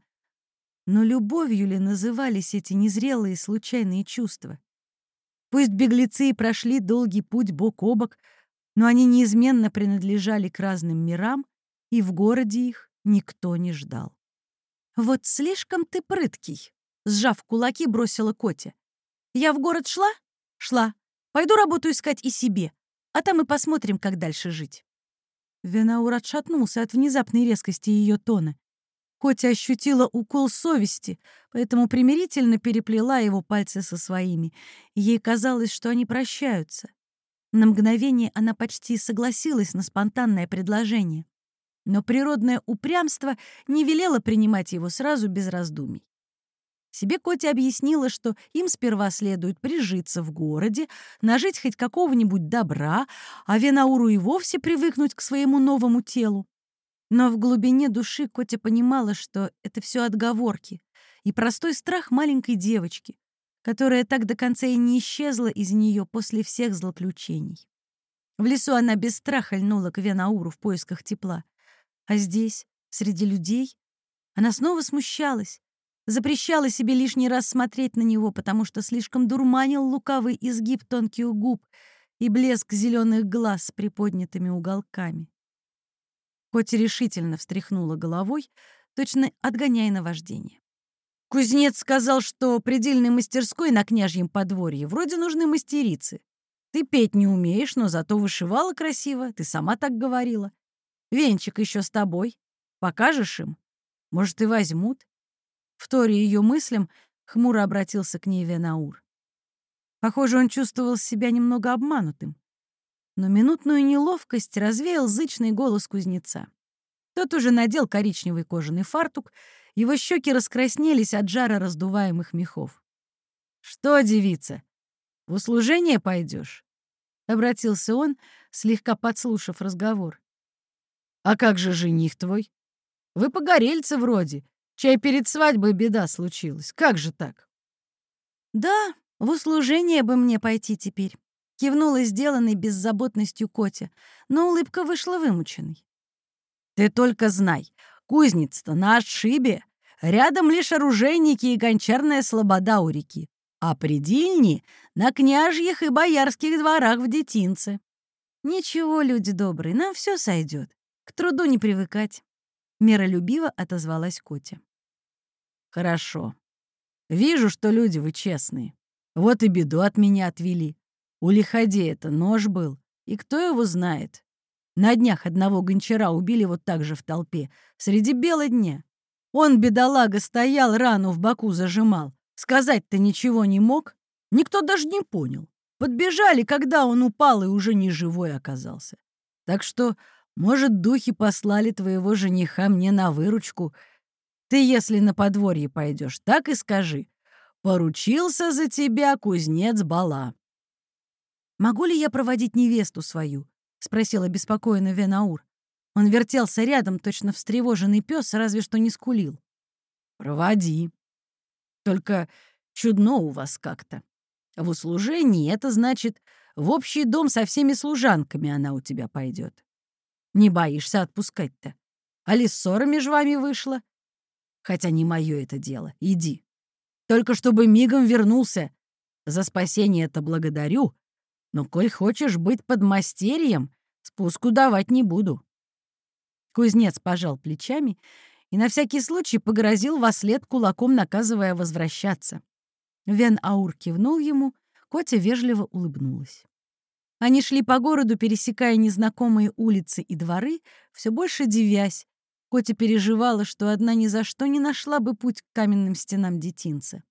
[SPEAKER 1] Но любовью ли назывались эти незрелые случайные чувства? Пусть беглецы и прошли долгий путь бок о бок, но они неизменно принадлежали к разным мирам, и в городе их никто не ждал. «Вот слишком ты прыткий», — сжав кулаки, бросила Котя. «Я в город шла? Шла. Пойду работу искать и себе, а там и посмотрим, как дальше жить». Венаур отшатнулся от внезапной резкости ее тона. Котя ощутила укол совести, поэтому примирительно переплела его пальцы со своими. Ей казалось, что они прощаются. На мгновение она почти согласилась на спонтанное предложение. Но природное упрямство не велело принимать его сразу без раздумий. Себе Котя объяснила, что им сперва следует прижиться в городе, нажить хоть какого-нибудь добра, а Венауру и вовсе привыкнуть к своему новому телу. Но в глубине души Котя понимала, что это все отговорки и простой страх маленькой девочки, которая так до конца и не исчезла из нее после всех злоключений. В лесу она без страха льнула к Венауру в поисках тепла. А здесь, среди людей, она снова смущалась, запрещала себе лишний раз смотреть на него, потому что слишком дурманил лукавый изгиб тонких губ и блеск зеленых глаз с приподнятыми уголками. Котя решительно встряхнула головой, точно отгоняя наваждение. Кузнец сказал, что предельной мастерской на княжьем подворье вроде нужны мастерицы. Ты петь не умеешь, но зато вышивала красиво, ты сама так говорила. Венчик еще с тобой. Покажешь им? Может, и возьмут. Вторя ее мыслям, хмуро обратился к ней Венаур. Похоже, он чувствовал себя немного обманутым. Но минутную неловкость развеял зычный голос кузнеца. Тот уже надел коричневый кожаный фартук, его щеки раскраснелись от жара раздуваемых мехов. «Что, девица, в услужение пойдешь? обратился он, слегка подслушав разговор. «А как же жених твой? Вы погорельцы вроде, Чай перед свадьбой беда случилась. Как же так? Да, в услужение бы мне пойти теперь. Кивнула сделанной беззаботностью Котя, но улыбка вышла вымученной. Ты только знай, кузница-то на отшибе. Рядом лишь оружейники и гончарная слобода у реки. А предельни на княжьих и боярских дворах в детинце. Ничего, люди добрые, нам все сойдет. К труду не привыкать. Миролюбиво отозвалась Котя. «Хорошо. Вижу, что люди вы честные. Вот и беду от меня отвели. У лиходея-то нож был, и кто его знает? На днях одного гончара убили вот так же в толпе, среди бела дня. Он, бедолага, стоял, рану в боку зажимал. Сказать-то ничего не мог. Никто даже не понял. Подбежали, когда он упал и уже не живой оказался. Так что может, духи послали твоего жениха мне на выручку. Ты, если на подворье пойдешь, так и скажи. Поручился за тебя кузнец Бала. «Могу ли я проводить невесту свою?» — спросила беспокойно Венаур. Он вертелся рядом, точно встревоженный пес, разве что не скулил. «Проводи. Только чудно у вас как-то. В услужении это значит, в общий дом со всеми служанками она у тебя пойдет. Не боишься отпускать-то? Али ссора между вами вышла? Хотя не мое это дело. Иди. Только чтобы мигом вернулся.
[SPEAKER 2] За спасение это благодарю, но коль хочешь быть подмастерьем, спуску давать не буду». Кузнец пожал плечами и на всякий случай погрозил во след кулаком, наказывая возвращаться. Вен Аур кивнул ему, Котя вежливо улыбнулась. Они шли по городу, пересекая незнакомые улицы и дворы, все больше девясь. Котя переживала, что одна ни за что не нашла бы путь к каменным стенам детинца.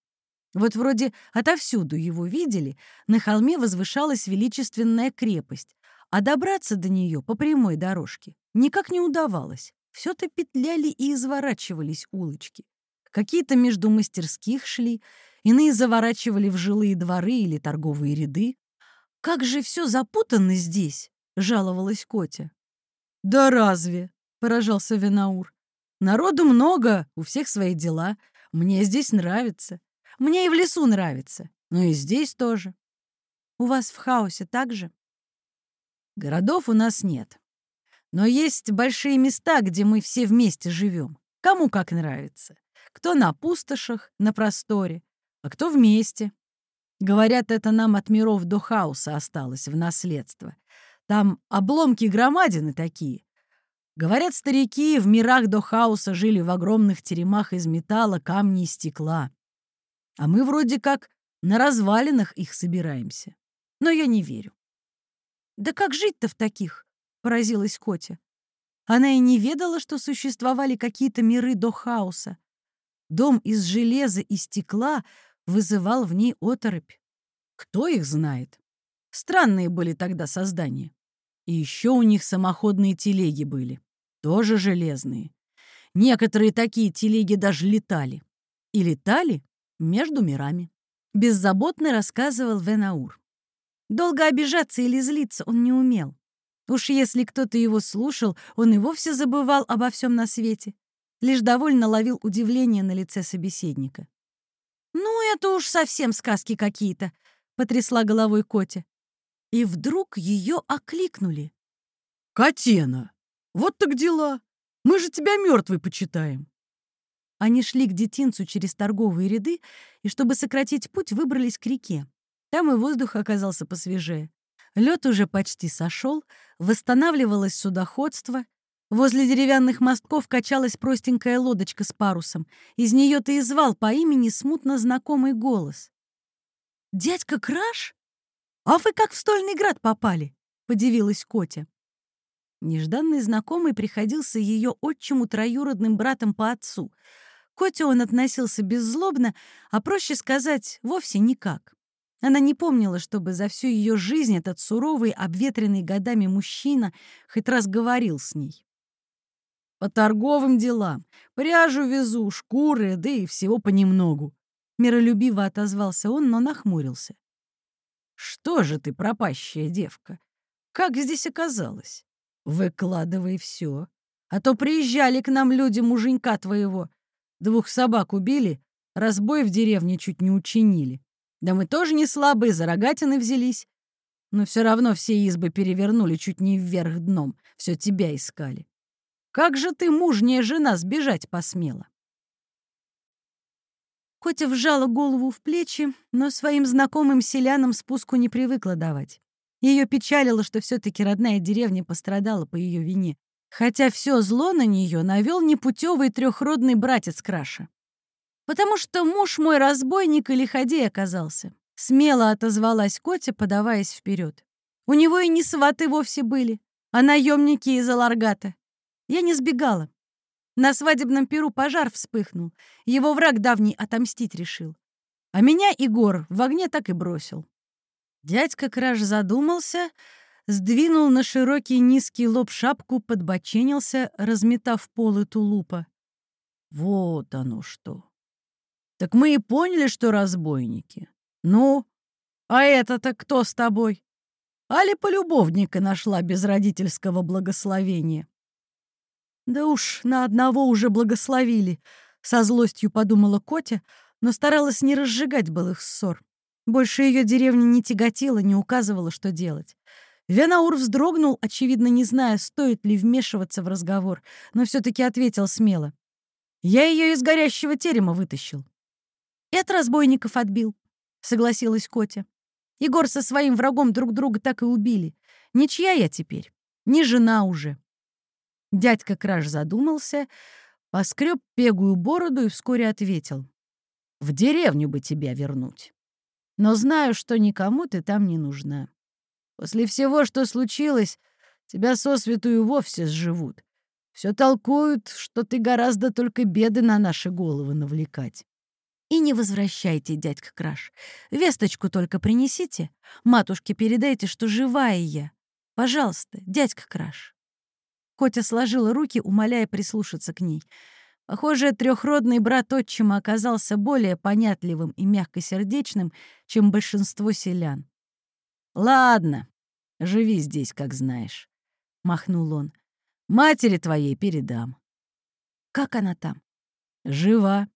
[SPEAKER 2] Вот вроде отовсюду его видели, на холме возвышалась величественная крепость, а добраться до нее по прямой дорожке никак не удавалось. Все-то петляли и изворачивались улочки. Какие-то между мастерских шли, иные заворачивали в жилые дворы или торговые ряды. «Как же все запутано здесь!» — жаловалась Котя. «Да разве?» — поражался Винаур. «Народу много, у всех свои дела. Мне здесь нравится. Мне и в лесу нравится, но и здесь тоже. У вас в хаосе так же? Городов у нас нет. Но есть большие места, где мы все вместе живем. Кому как нравится. Кто на пустошах, на просторе, а кто вместе. Говорят, это нам от миров до хаоса осталось в наследство. Там обломки громадины такие. Говорят, старики в мирах до хаоса жили в огромных теремах из металла, камня и стекла. А мы вроде как на развалинах их собираемся. Но я не верю. «Да как жить-то в таких?» — поразилась Котя. Она и не ведала, что существовали какие-то миры до хаоса. Дом из железа и стекла вызывал в ней оторопь. Кто их знает? Странные были тогда создания. И еще у них самоходные телеги были, тоже железные. Некоторые такие телеги даже летали. И летали между мирами. Беззаботно рассказывал Венаур. Долго обижаться или злиться он не умел. Уж если кто-то его слушал, он и вовсе забывал обо всем на свете. Лишь довольно ловил удивление на лице собеседника. «Ну, это уж совсем сказки какие-то», — потрясла головой Котя. И вдруг ее окликнули. «Котена, вот так дела. Мы же тебя мертвой почитаем». Они шли к детинцу через торговые ряды и, чтобы сократить путь, выбрались к реке. Там и воздух оказался посвежее. Лед уже почти сошел, восстанавливалось судоходство. Возле деревянных мостков качалась простенькая лодочка с парусом. Из нее ты и звал по имени смутно знакомый голос. «Дядька Краш? А вы как в Стольный град попали?» — подивилась Котя. Нежданный знакомый приходился ее отчиму троюродным братом по отцу — Коте он относился беззлобно, а проще сказать, вовсе никак. Она не помнила, чтобы за всю ее жизнь этот суровый, обветренный годами мужчина хоть раз говорил с ней. «По торговым делам. Пряжу везу, шкуры, да и всего понемногу». Миролюбиво отозвался он, но нахмурился. «Что же ты, пропащая девка? Как здесь оказалось? Выкладывай все. А то приезжали к нам люди муженька твоего, Двух собак убили, разбой в деревне чуть не учинили. Да мы тоже не слабые, за рогатины взялись. Но все равно все избы перевернули чуть не вверх дном, все тебя искали. Как же ты, мужняя жена, сбежать посмела? Котя вжала голову в плечи, но своим знакомым селянам спуску не привыкла давать. Ее печалило, что все-таки родная деревня пострадала по ее вине хотя все зло на нее навел непутевый трехродный братец Краша. «Потому что муж мой разбойник или лиходей оказался», — смело отозвалась Котя, подаваясь вперед. «У него и не сваты вовсе были, а наемники из Аларгата. Я не сбегала. На свадебном перу пожар вспыхнул, его враг давний отомстить решил. А меня Игор в огне так и бросил». Дядька Краш задумался, — сдвинул на широкий низкий лоб шапку, подбоченился, разметав полы тулупа. Вот оно что. Так мы и поняли, что разбойники. Ну, а это-то кто с тобой? Али полюбовника нашла без родительского благословения? Да уж, на одного уже благословили, со злостью подумала Котя, но старалась не разжигать былых ссор. Больше ее деревня не тяготила, не указывала, что делать. Венаур вздрогнул, очевидно, не зная, стоит ли вмешиваться в разговор, но все-таки ответил смело. «Я ее из горящего терема вытащил». «И от разбойников отбил», —
[SPEAKER 1] согласилась Котя. Егор со своим врагом друг друга так и убили. Ничья я теперь, не жена уже. Дядька Краш задумался, поскреб пегую бороду и вскоре ответил. «В деревню бы тебя вернуть. Но знаю, что никому ты там не нужна. После всего, что случилось, тебя сосвету и вовсе сживут. Все толкуют, что ты гораздо только беды на наши головы навлекать. И не возвращайте, дядька Краш. Весточку только принесите. Матушке передайте, что живая я. Пожалуйста, дядька Краш. Котя сложила руки, умоляя прислушаться к ней. Похоже, трехродный брат отчима оказался более понятливым и мягкосердечным, чем большинство селян. «Ладно, живи здесь, как знаешь», — махнул он. «Матери твоей передам». «Как она там?» «Жива.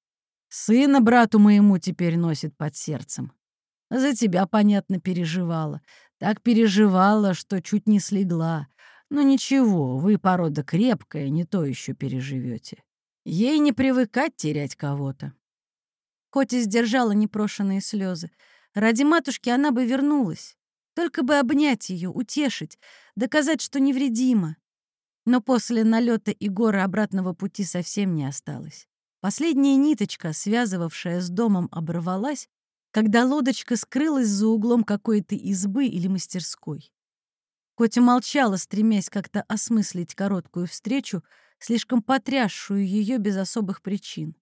[SPEAKER 1] Сына брату моему теперь носит под сердцем. За тебя, понятно, переживала. Так переживала, что чуть не слегла. Но ничего, вы порода крепкая, не то еще переживете. Ей не привыкать терять кого-то. Котя сдержала непрошенные слезы. Ради матушки она бы вернулась. Только бы обнять ее, утешить, доказать, что невредима. Но после налета Егора обратного пути совсем не осталось. Последняя ниточка, связывавшая с домом, оборвалась, когда лодочка скрылась за углом какой-то избы или мастерской. Котя молчала, стремясь как-то осмыслить короткую встречу, слишком потрясшую ее без особых причин.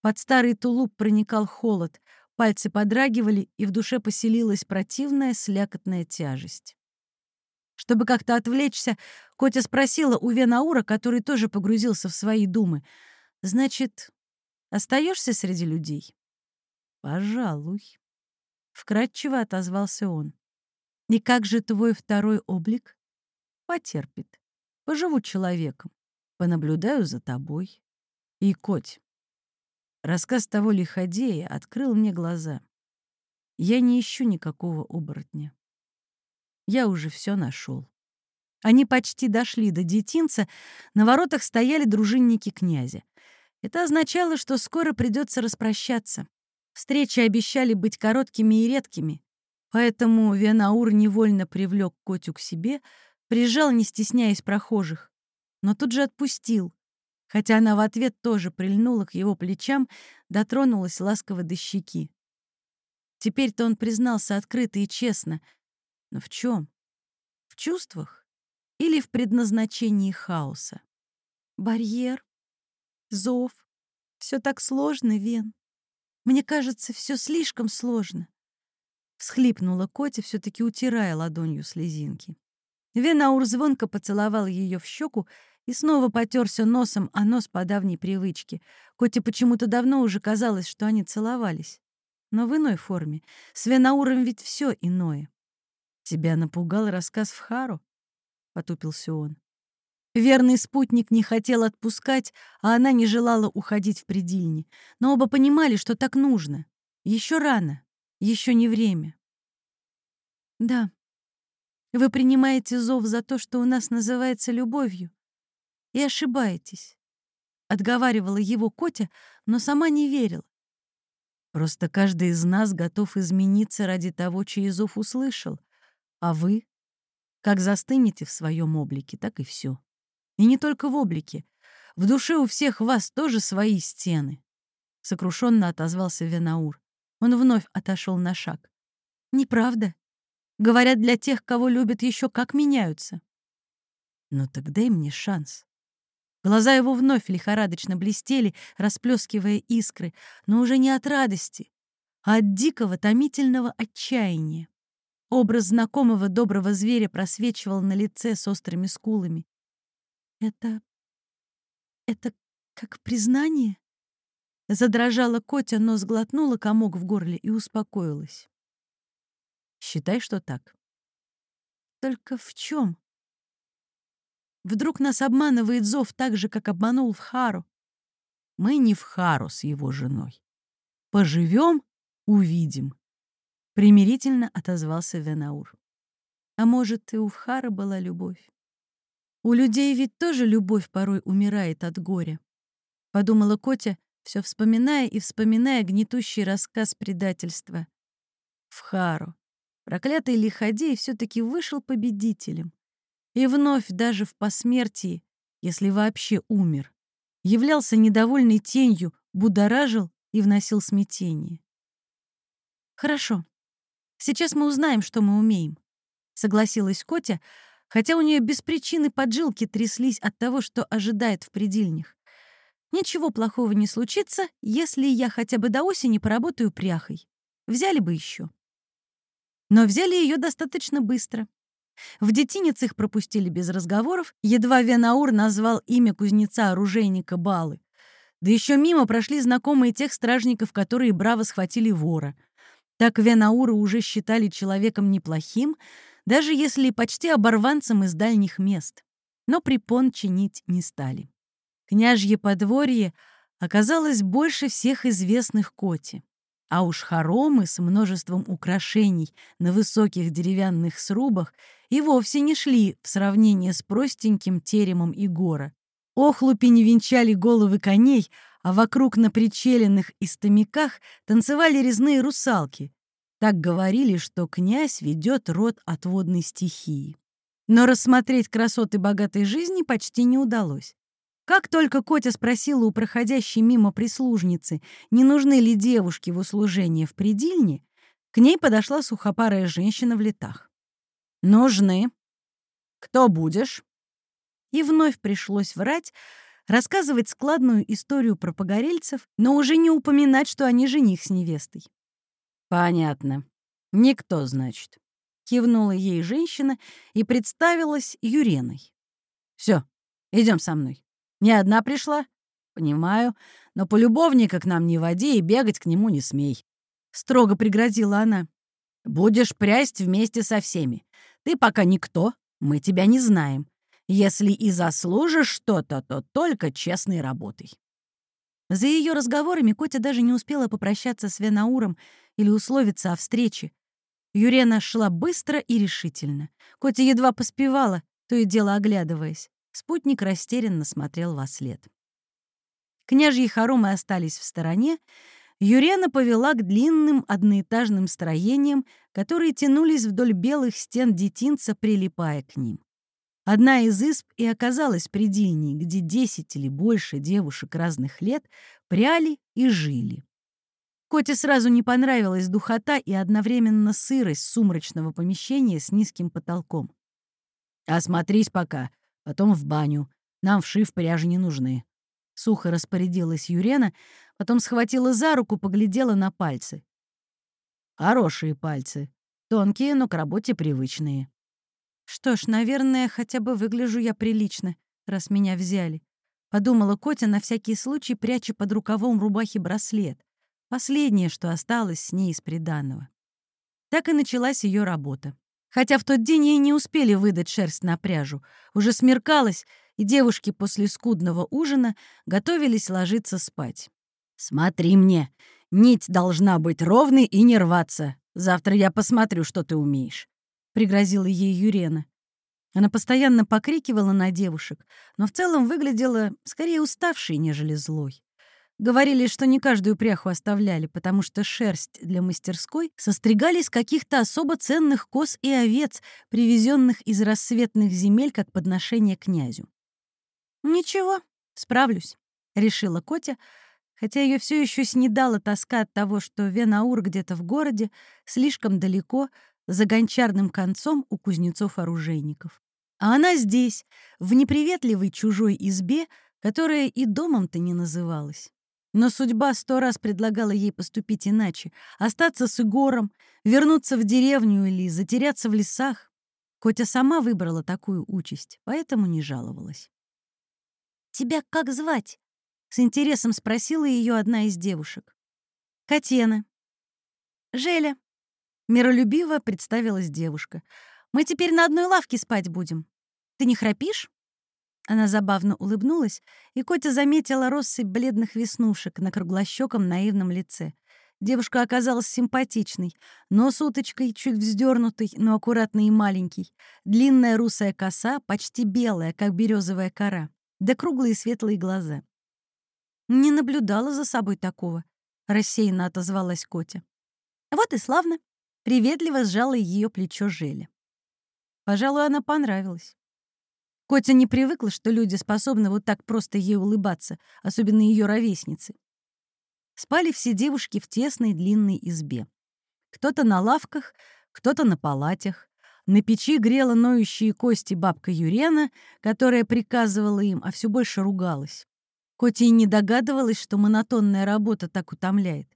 [SPEAKER 1] Под старый тулуп проникал холод, пальцы подрагивали, и в душе поселилась противная слякотная тяжесть. Чтобы как-то отвлечься, Котя спросила у Венаура, который тоже погрузился в свои думы — Значит, остаешься среди людей? Пожалуй. Вкратчиво отозвался он. И как же твой второй облик? Потерпит. Поживу человеком. Понаблюдаю за тобой. И коть. Рассказ того лиходея открыл мне глаза. Я не ищу никакого оборотня. Я уже все нашел. Они почти дошли до детинца, на воротах стояли дружинники князя. Это означало, что скоро придется распрощаться. Встречи обещали быть короткими и редкими, поэтому Венаур невольно привлек Котю к себе, прижал, не стесняясь прохожих, но тут же отпустил, хотя она в ответ тоже прильнула к его плечам, дотронулась ласково до щеки. Теперь-то он признался открыто и честно. Но в чем? В чувствах или в предназначении хаоса? Барьер, зов. Все так сложно, Вен. Мне кажется, все слишком сложно. Всхлипнула Котя, все-таки утирая ладонью слезинки. Венаур звонко поцеловал ее в щеку и снова потерся носом о нос по давней привычке. Коте почему-то давно уже казалось, что они целовались. Но в иной форме. С Венауром ведь все иное. «Тебя напугал рассказ в Хару?» — потупился он. Верный спутник не хотел отпускать, а она не желала уходить в предельни. Но оба понимали, что так нужно. Еще рано, еще не время. Да, вы принимаете зов за то, что у нас называется любовью, и ошибаетесь. Отговаривала его Котя, но сама не верила. Просто каждый из нас готов измениться ради того, чей зов услышал. А вы, как застынете в своем облике, так и все. И не только в облике. В душе у всех вас тоже свои стены. Сокрушенно отозвался Венаур. Он вновь отошел на шаг. Неправда. Говорят, для тех, кого любят, еще как меняются. Ну так дай мне шанс. Глаза его вновь лихорадочно блестели, расплескивая искры, но уже не от радости, а от дикого, томительного отчаяния. Образ знакомого доброго зверя просвечивал на лице с острыми скулами. «Это... это как признание?» Задрожала Котя, но сглотнула комок в горле и успокоилась. «Считай, что так». «Только в чем? Вдруг нас обманывает зов так же, как обманул в Хару?» «Мы не в Хару с его женой. Поживем — увидим», — примирительно отозвался Венаур. «А может, и у Вхара была любовь?» У людей ведь тоже любовь порой умирает от горя. Подумала Котя, все вспоминая и вспоминая гнетущий рассказ предательства. в Хару. Проклятый лиходей все-таки вышел победителем. И вновь даже в посмертии, если вообще умер, являлся недовольной тенью, будоражил и вносил смятение. «Хорошо. Сейчас мы узнаем, что мы умеем», — согласилась Котя, хотя у нее без причины поджилки тряслись от того, что ожидает в предельнях. «Ничего плохого не случится, если я хотя бы до осени поработаю пряхой. Взяли бы еще. Но взяли ее достаточно быстро. В детинец их пропустили без разговоров, едва Венаур назвал имя кузнеца-оружейника Балы. Да еще мимо прошли знакомые тех стражников, которые браво схватили вора. Так Венаура уже считали человеком неплохим, даже если почти оборванцем из дальних мест. Но препон чинить не стали. Княжье подворье оказалось больше всех известных Коти. А уж хоромы с множеством украшений на высоких деревянных срубах и вовсе не шли в сравнение с простеньким теремом и гора. Охлупи не венчали головы коней, а вокруг на причеленных и стомяках танцевали резные русалки. Так говорили, что князь ведет род от водной стихии. Но рассмотреть красоты богатой жизни почти не удалось. Как только Котя спросила у проходящей мимо прислужницы, не нужны ли девушки в услужение в предильне, к ней подошла сухопарая женщина в летах. «Нужны. Кто будешь?» И вновь пришлось врать, рассказывать складную историю про погорельцев, но уже не упоминать, что они жених с невестой. «Понятно. Никто, значит», — кивнула ей женщина и представилась Юреной. «Все, идем со мной». Не одна пришла? Понимаю, но полюбовника к нам не води и бегать к нему не смей. Строго пригрозила она. Будешь прясть вместе со всеми. Ты пока никто, мы тебя не знаем. Если и заслужишь что-то, то только честной работой. За ее разговорами Котя даже не успела попрощаться с Венауром или условиться о встрече. Юрена шла быстро и решительно. Котя едва поспевала, то и дело оглядываясь. Спутник растерянно смотрел во след. Княжьи хоромы остались в стороне. Юрена повела к длинным одноэтажным строениям, которые тянулись вдоль белых стен детинца, прилипая к ним. Одна из изб и оказалась предельней, где десять или больше девушек разных лет пряли и жили. Коте сразу не понравилась духота и одновременно сырость сумрачного помещения с низким потолком. «Осмотрись пока», потом в баню. Нам вши в пряже не нужны». Сухо распорядилась Юрена, потом схватила за руку, поглядела на пальцы. Хорошие пальцы. Тонкие, но к работе привычные. Что ж, наверное, хотя бы выгляжу я прилично, раз меня взяли. Подумала Котя на всякий случай, пряча под рукавом рубахи браслет. Последнее, что осталось с ней из приданного. Так и началась ее работа. Хотя в тот день ей не успели выдать шерсть на пряжу. Уже смеркалось, и девушки после скудного ужина готовились ложиться спать. «Смотри мне, нить должна быть ровной и не рваться. Завтра я посмотрю, что ты умеешь», — пригрозила ей Юрена. Она постоянно покрикивала на девушек, но в целом выглядела скорее уставшей, нежели злой. Говорили, что не каждую пряху оставляли, потому что шерсть для мастерской состригали с каких-то особо ценных коз и овец, привезенных из рассветных земель как подношение князю. «Ничего, справлюсь», — решила Котя, хотя ее все еще снедала тоска от того, что Венаур где-то в городе, слишком далеко, за гончарным концом у кузнецов-оружейников. А она здесь, в неприветливой чужой избе, которая и домом-то не называлась. Но судьба сто раз предлагала ей поступить иначе, остаться с Игором, вернуться в деревню или затеряться в лесах. Котя сама выбрала такую участь, поэтому не жаловалась. «Тебя как звать?» — с интересом спросила ее одна из девушек. «Катена». «Желя», — миролюбиво представилась девушка. «Мы теперь на одной лавке спать будем. Ты не храпишь?» Она забавно улыбнулась, и Котя заметила россыпь бледных веснушек на круглощеком наивном лице. Девушка оказалась симпатичной, нос уточкой, чуть вздернутый, но аккуратный и маленький, длинная русая коса, почти белая, как березовая кора, да круглые светлые глаза. «Не наблюдала за собой такого», — рассеянно отозвалась Котя. «Вот и славно. Приветливо сжала ее плечо Желя. Пожалуй, она понравилась. Котя не привыкла, что люди способны вот так просто ей улыбаться, особенно ее ровесницы. Спали все девушки в тесной длинной избе. Кто-то на лавках, кто-то на палатях. На печи грела ноющие кости бабка Юрена, которая приказывала им, а все больше ругалась. Котя и не догадывалась, что монотонная работа так утомляет.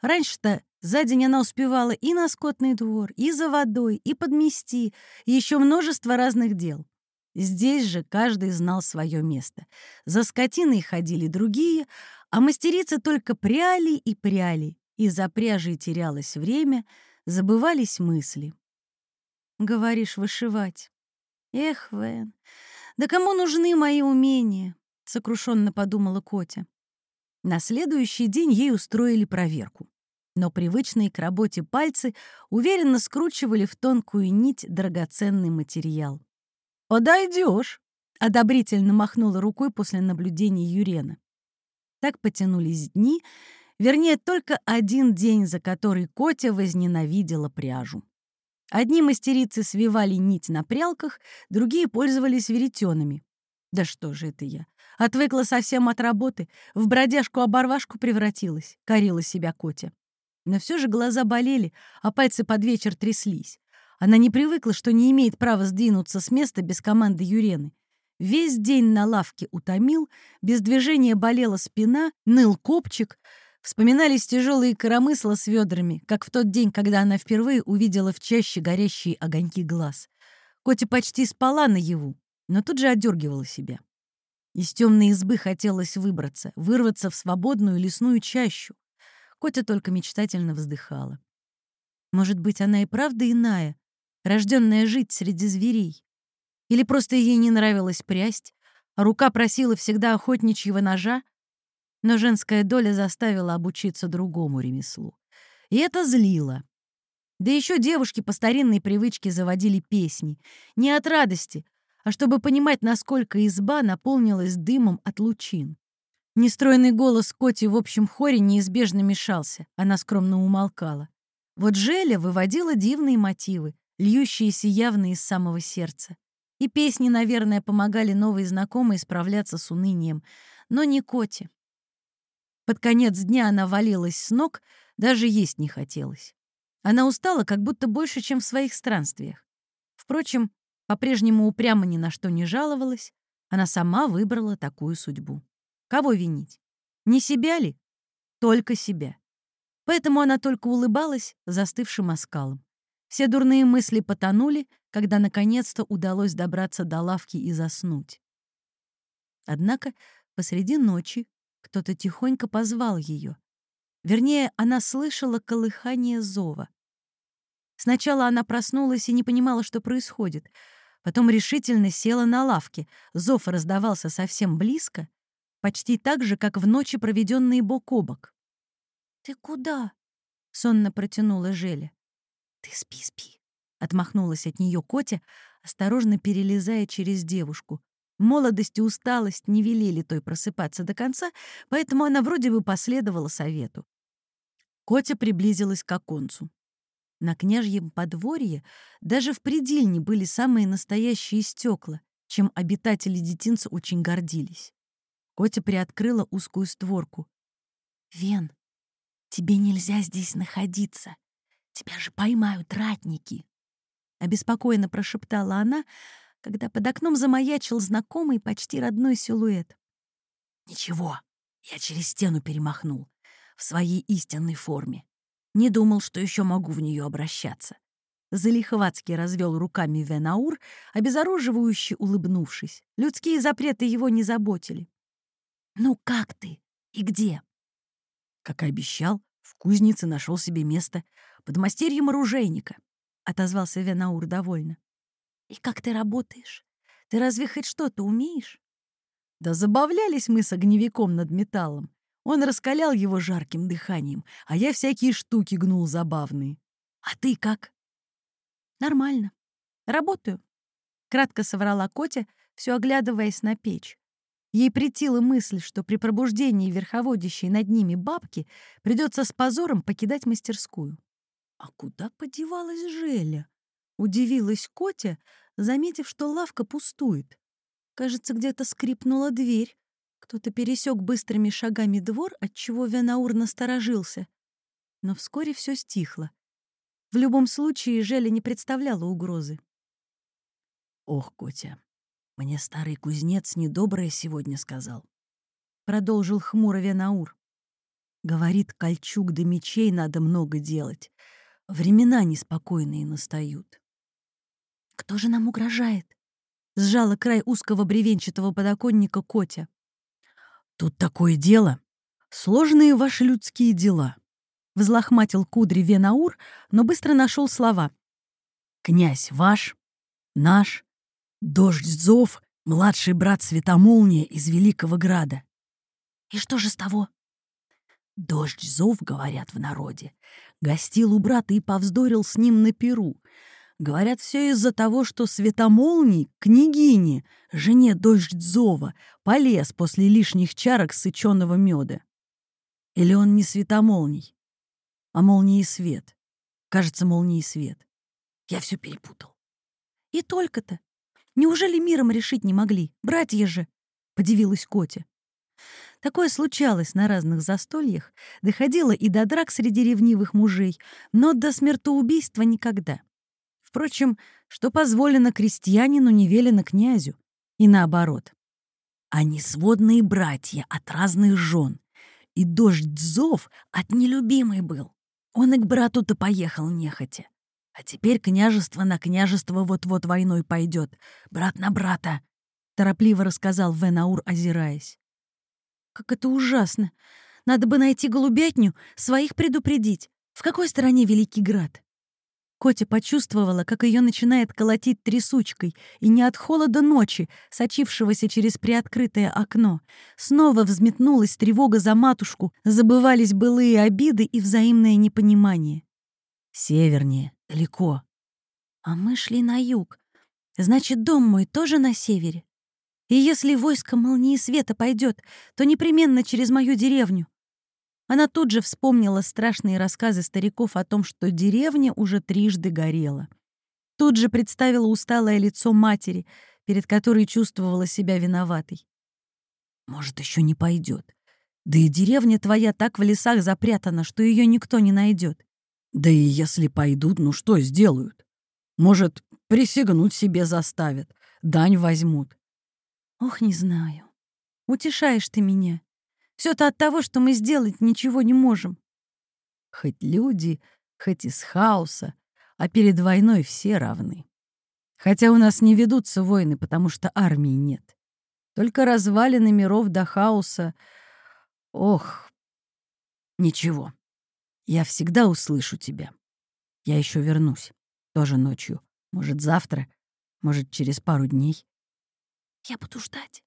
[SPEAKER 1] Раньше-то за день она успевала и на скотный двор, и за водой, и подмести, и еще множество разных дел. Здесь же каждый знал свое место. За скотиной ходили другие, а мастерицы только пряли и пряли, и за пряжей терялось время, забывались мысли. «Говоришь, вышивать. Эх, Вен, да кому нужны мои умения?» — сокрушенно подумала Котя. На следующий день ей устроили проверку. Но привычные к работе пальцы уверенно скручивали в тонкую нить драгоценный материал. «Подойдешь», — одобрительно махнула рукой после наблюдения Юрена. Так потянулись дни, вернее, только один день, за который Котя возненавидела пряжу. Одни мастерицы свивали нить на прялках, другие пользовались веретенами. Да что же это я? Отвыкла совсем от работы, в бродяжку-оборвашку превратилась, корила себя Котя. Но все же глаза болели, а пальцы под вечер тряслись. Она не привыкла, что не имеет права сдвинуться с места без команды Юрены. Весь день на лавке утомил, без движения болела спина, ныл копчик, вспоминались тяжелые коромысла с ведрами, как в тот день, когда она впервые увидела в чаще горящие огоньки глаз. Котя почти спала наяву, но тут же одергивала себя. Из темной избы хотелось выбраться, вырваться в свободную лесную чащу. Котя только мечтательно вздыхала. Может быть, она и правда иная, рожденная жить среди зверей. Или просто ей не нравилось прясть, а рука просила всегда охотничьего ножа, но женская доля заставила обучиться другому ремеслу. И это злило. Да еще девушки по старинной привычке заводили песни. Не от радости, а чтобы понимать, насколько изба наполнилась дымом от лучин. Нестройный голос Коти в общем хоре неизбежно мешался, она скромно умолкала. Вот Желя выводила дивные мотивы, льющиеся явно из самого сердца. И песни, наверное, помогали новые знакомые справляться с унынием, но не Коте. Под конец дня она валилась с ног, даже есть не хотелось. Она устала как будто больше, чем в своих странствиях. Впрочем, по-прежнему упрямо ни на что не жаловалась, она сама выбрала такую судьбу. Кого винить? Не себя ли? Только себя. Поэтому она только улыбалась застывшим оскалом. Все дурные мысли потонули, когда наконец-то удалось добраться до лавки и заснуть. Однако посреди ночи кто-то тихонько позвал ее. Вернее, она слышала колыхание зова. Сначала она проснулась и не понимала, что происходит. Потом решительно села на лавке. Зов раздавался совсем близко, почти так же, как в ночи, проведенные бок о бок. «Ты куда?» — сонно протянула Желя. «Ты спи, спи», — отмахнулась от нее Котя, осторожно перелезая через девушку. Молодость и усталость не велели той просыпаться до конца, поэтому она вроде бы последовала совету. Котя приблизилась к оконцу. На княжьем подворье даже в предельне были самые настоящие стекла, чем обитатели детинца очень гордились. Котя приоткрыла узкую створку. «Вен, тебе нельзя здесь находиться. Тебя же поймают ратники!» Обеспокоенно прошептала она, когда под окном замаячил знакомый, почти родной силуэт. «Ничего, я через стену перемахнул, в своей истинной форме. Не думал, что еще могу в нее обращаться». Залихватски развел руками Венаур, обезоруживающе улыбнувшись. Людские запреты его не заботили. «Ну как ты? И где?» Как и обещал, в кузнице нашел себе место под мастерьем оружейника», — отозвался Венаур довольно. «И как ты работаешь? Ты разве хоть что-то умеешь?» Да забавлялись мы с огневиком над металлом. Он раскалял его жарким дыханием, а я всякие штуки гнул забавные. «А ты как?» «Нормально. Работаю», — кратко соврала Котя, все оглядываясь на печь. Ей претила мысль, что при пробуждении верховодящей над ними бабки придется с позором покидать мастерскую. А куда подевалась Желя? Удивилась Котя, заметив, что лавка пустует. Кажется, где-то скрипнула дверь. Кто-то пересек быстрыми шагами двор, отчего Венаур насторожился. Но вскоре все стихло. В любом случае, Желя не представляла угрозы.
[SPEAKER 2] «Ох, Котя, мне старый кузнец недоброе сегодня сказал», —
[SPEAKER 1] продолжил хмуро Венаур.
[SPEAKER 2] «Говорит, кольчуг до мечей надо много делать. Времена неспокойные настают».
[SPEAKER 1] «Кто же нам угрожает?» — сжала край узкого бревенчатого подоконника Котя.
[SPEAKER 2] «Тут такое дело. Сложные ваши людские дела», — взлохматил кудри Венаур, но быстро нашел слова. «Князь ваш, наш, дождь зов, младший брат Светомолния из Великого Града».
[SPEAKER 1] «И что же с того?»
[SPEAKER 2] «Дождь зов, — говорят в народе, — гостил у брата и повздорил с ним на перу. Говорят, все из-за того, что Светомолний, княгине, жене дождь Зова, полез после лишних чарок сыченого меда. Или он не Светомолний, а молнии свет. Кажется, молнии свет. Я все перепутал.
[SPEAKER 1] И только-то. Неужели миром решить не могли? Братья же, — подивилась Котя. Такое случалось на разных застольях, доходило и до драк среди ревнивых мужей, но до смертоубийства никогда. Впрочем, что позволено крестьянину, не велено князю. И наоборот.
[SPEAKER 2] Они сводные братья от разных жен. И дождь Дзов от нелюбимой был. Он и к брату-то поехал нехотя. А теперь княжество на княжество вот-вот войной пойдет. Брат на брата, — торопливо рассказал Венаур, озираясь.
[SPEAKER 1] «Как это ужасно! Надо бы найти голубятню, своих предупредить. В какой стороне Великий Град?» Котя почувствовала, как ее начинает колотить трясучкой, и не от холода ночи, сочившегося через приоткрытое окно. Снова взметнулась тревога за матушку, забывались былые обиды и взаимное непонимание.
[SPEAKER 2] «Севернее, далеко».
[SPEAKER 1] «А мы шли на юг. Значит, дом мой тоже на севере. И если войско молнии света пойдет, то непременно через мою деревню. Она тут же вспомнила страшные рассказы стариков о том, что деревня уже трижды горела. Тут же представила усталое лицо матери, перед которой чувствовала себя виноватой.
[SPEAKER 2] «Может, еще не пойдет. Да и деревня твоя так в лесах запрятана, что ее никто не найдет. Да и если пойдут, ну что сделают? Может, присягнуть себе заставят, дань возьмут».
[SPEAKER 1] «Ох, не знаю. Утешаешь ты меня. Все это от того, что мы сделать ничего не можем.
[SPEAKER 2] Хоть люди, хоть из хаоса, а перед войной все равны. Хотя у нас не ведутся войны, потому что армии нет. Только развалины миров до хаоса. Ох, ничего. Я всегда услышу тебя. Я еще вернусь. Тоже ночью. Может, завтра, может, через пару дней.
[SPEAKER 1] Я буду ждать.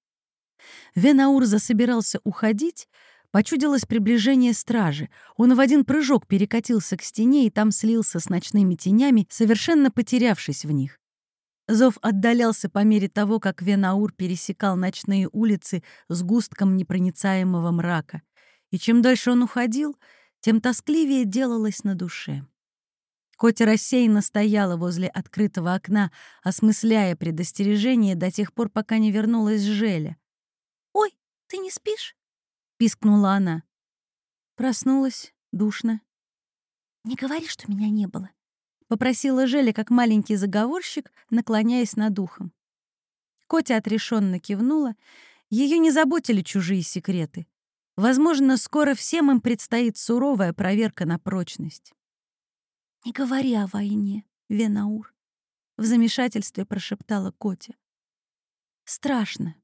[SPEAKER 2] Венаур засобирался уходить, почудилось приближение стражи. Он в один прыжок перекатился к стене и там слился с ночными тенями, совершенно потерявшись в них. Зов отдалялся по мере того, как Венаур пересекал ночные улицы с густком непроницаемого мрака. И чем дольше он уходил, тем тоскливее делалось на душе. Котя рассеянно стояла возле открытого окна, осмысляя предостережение до тех пор, пока не вернулась Желя.
[SPEAKER 1] «Ой, ты не спишь?»
[SPEAKER 2] — пискнула она. Проснулась, душно.
[SPEAKER 1] «Не говори, что меня не было», —
[SPEAKER 2] попросила Желя, как маленький заговорщик, наклоняясь над ухом. Котя отрешенно кивнула. Ее не заботили чужие секреты. Возможно, скоро всем им предстоит суровая проверка на прочность.
[SPEAKER 1] «Не говори о войне, Венаур», — в замешательстве прошептала Котя. «Страшно.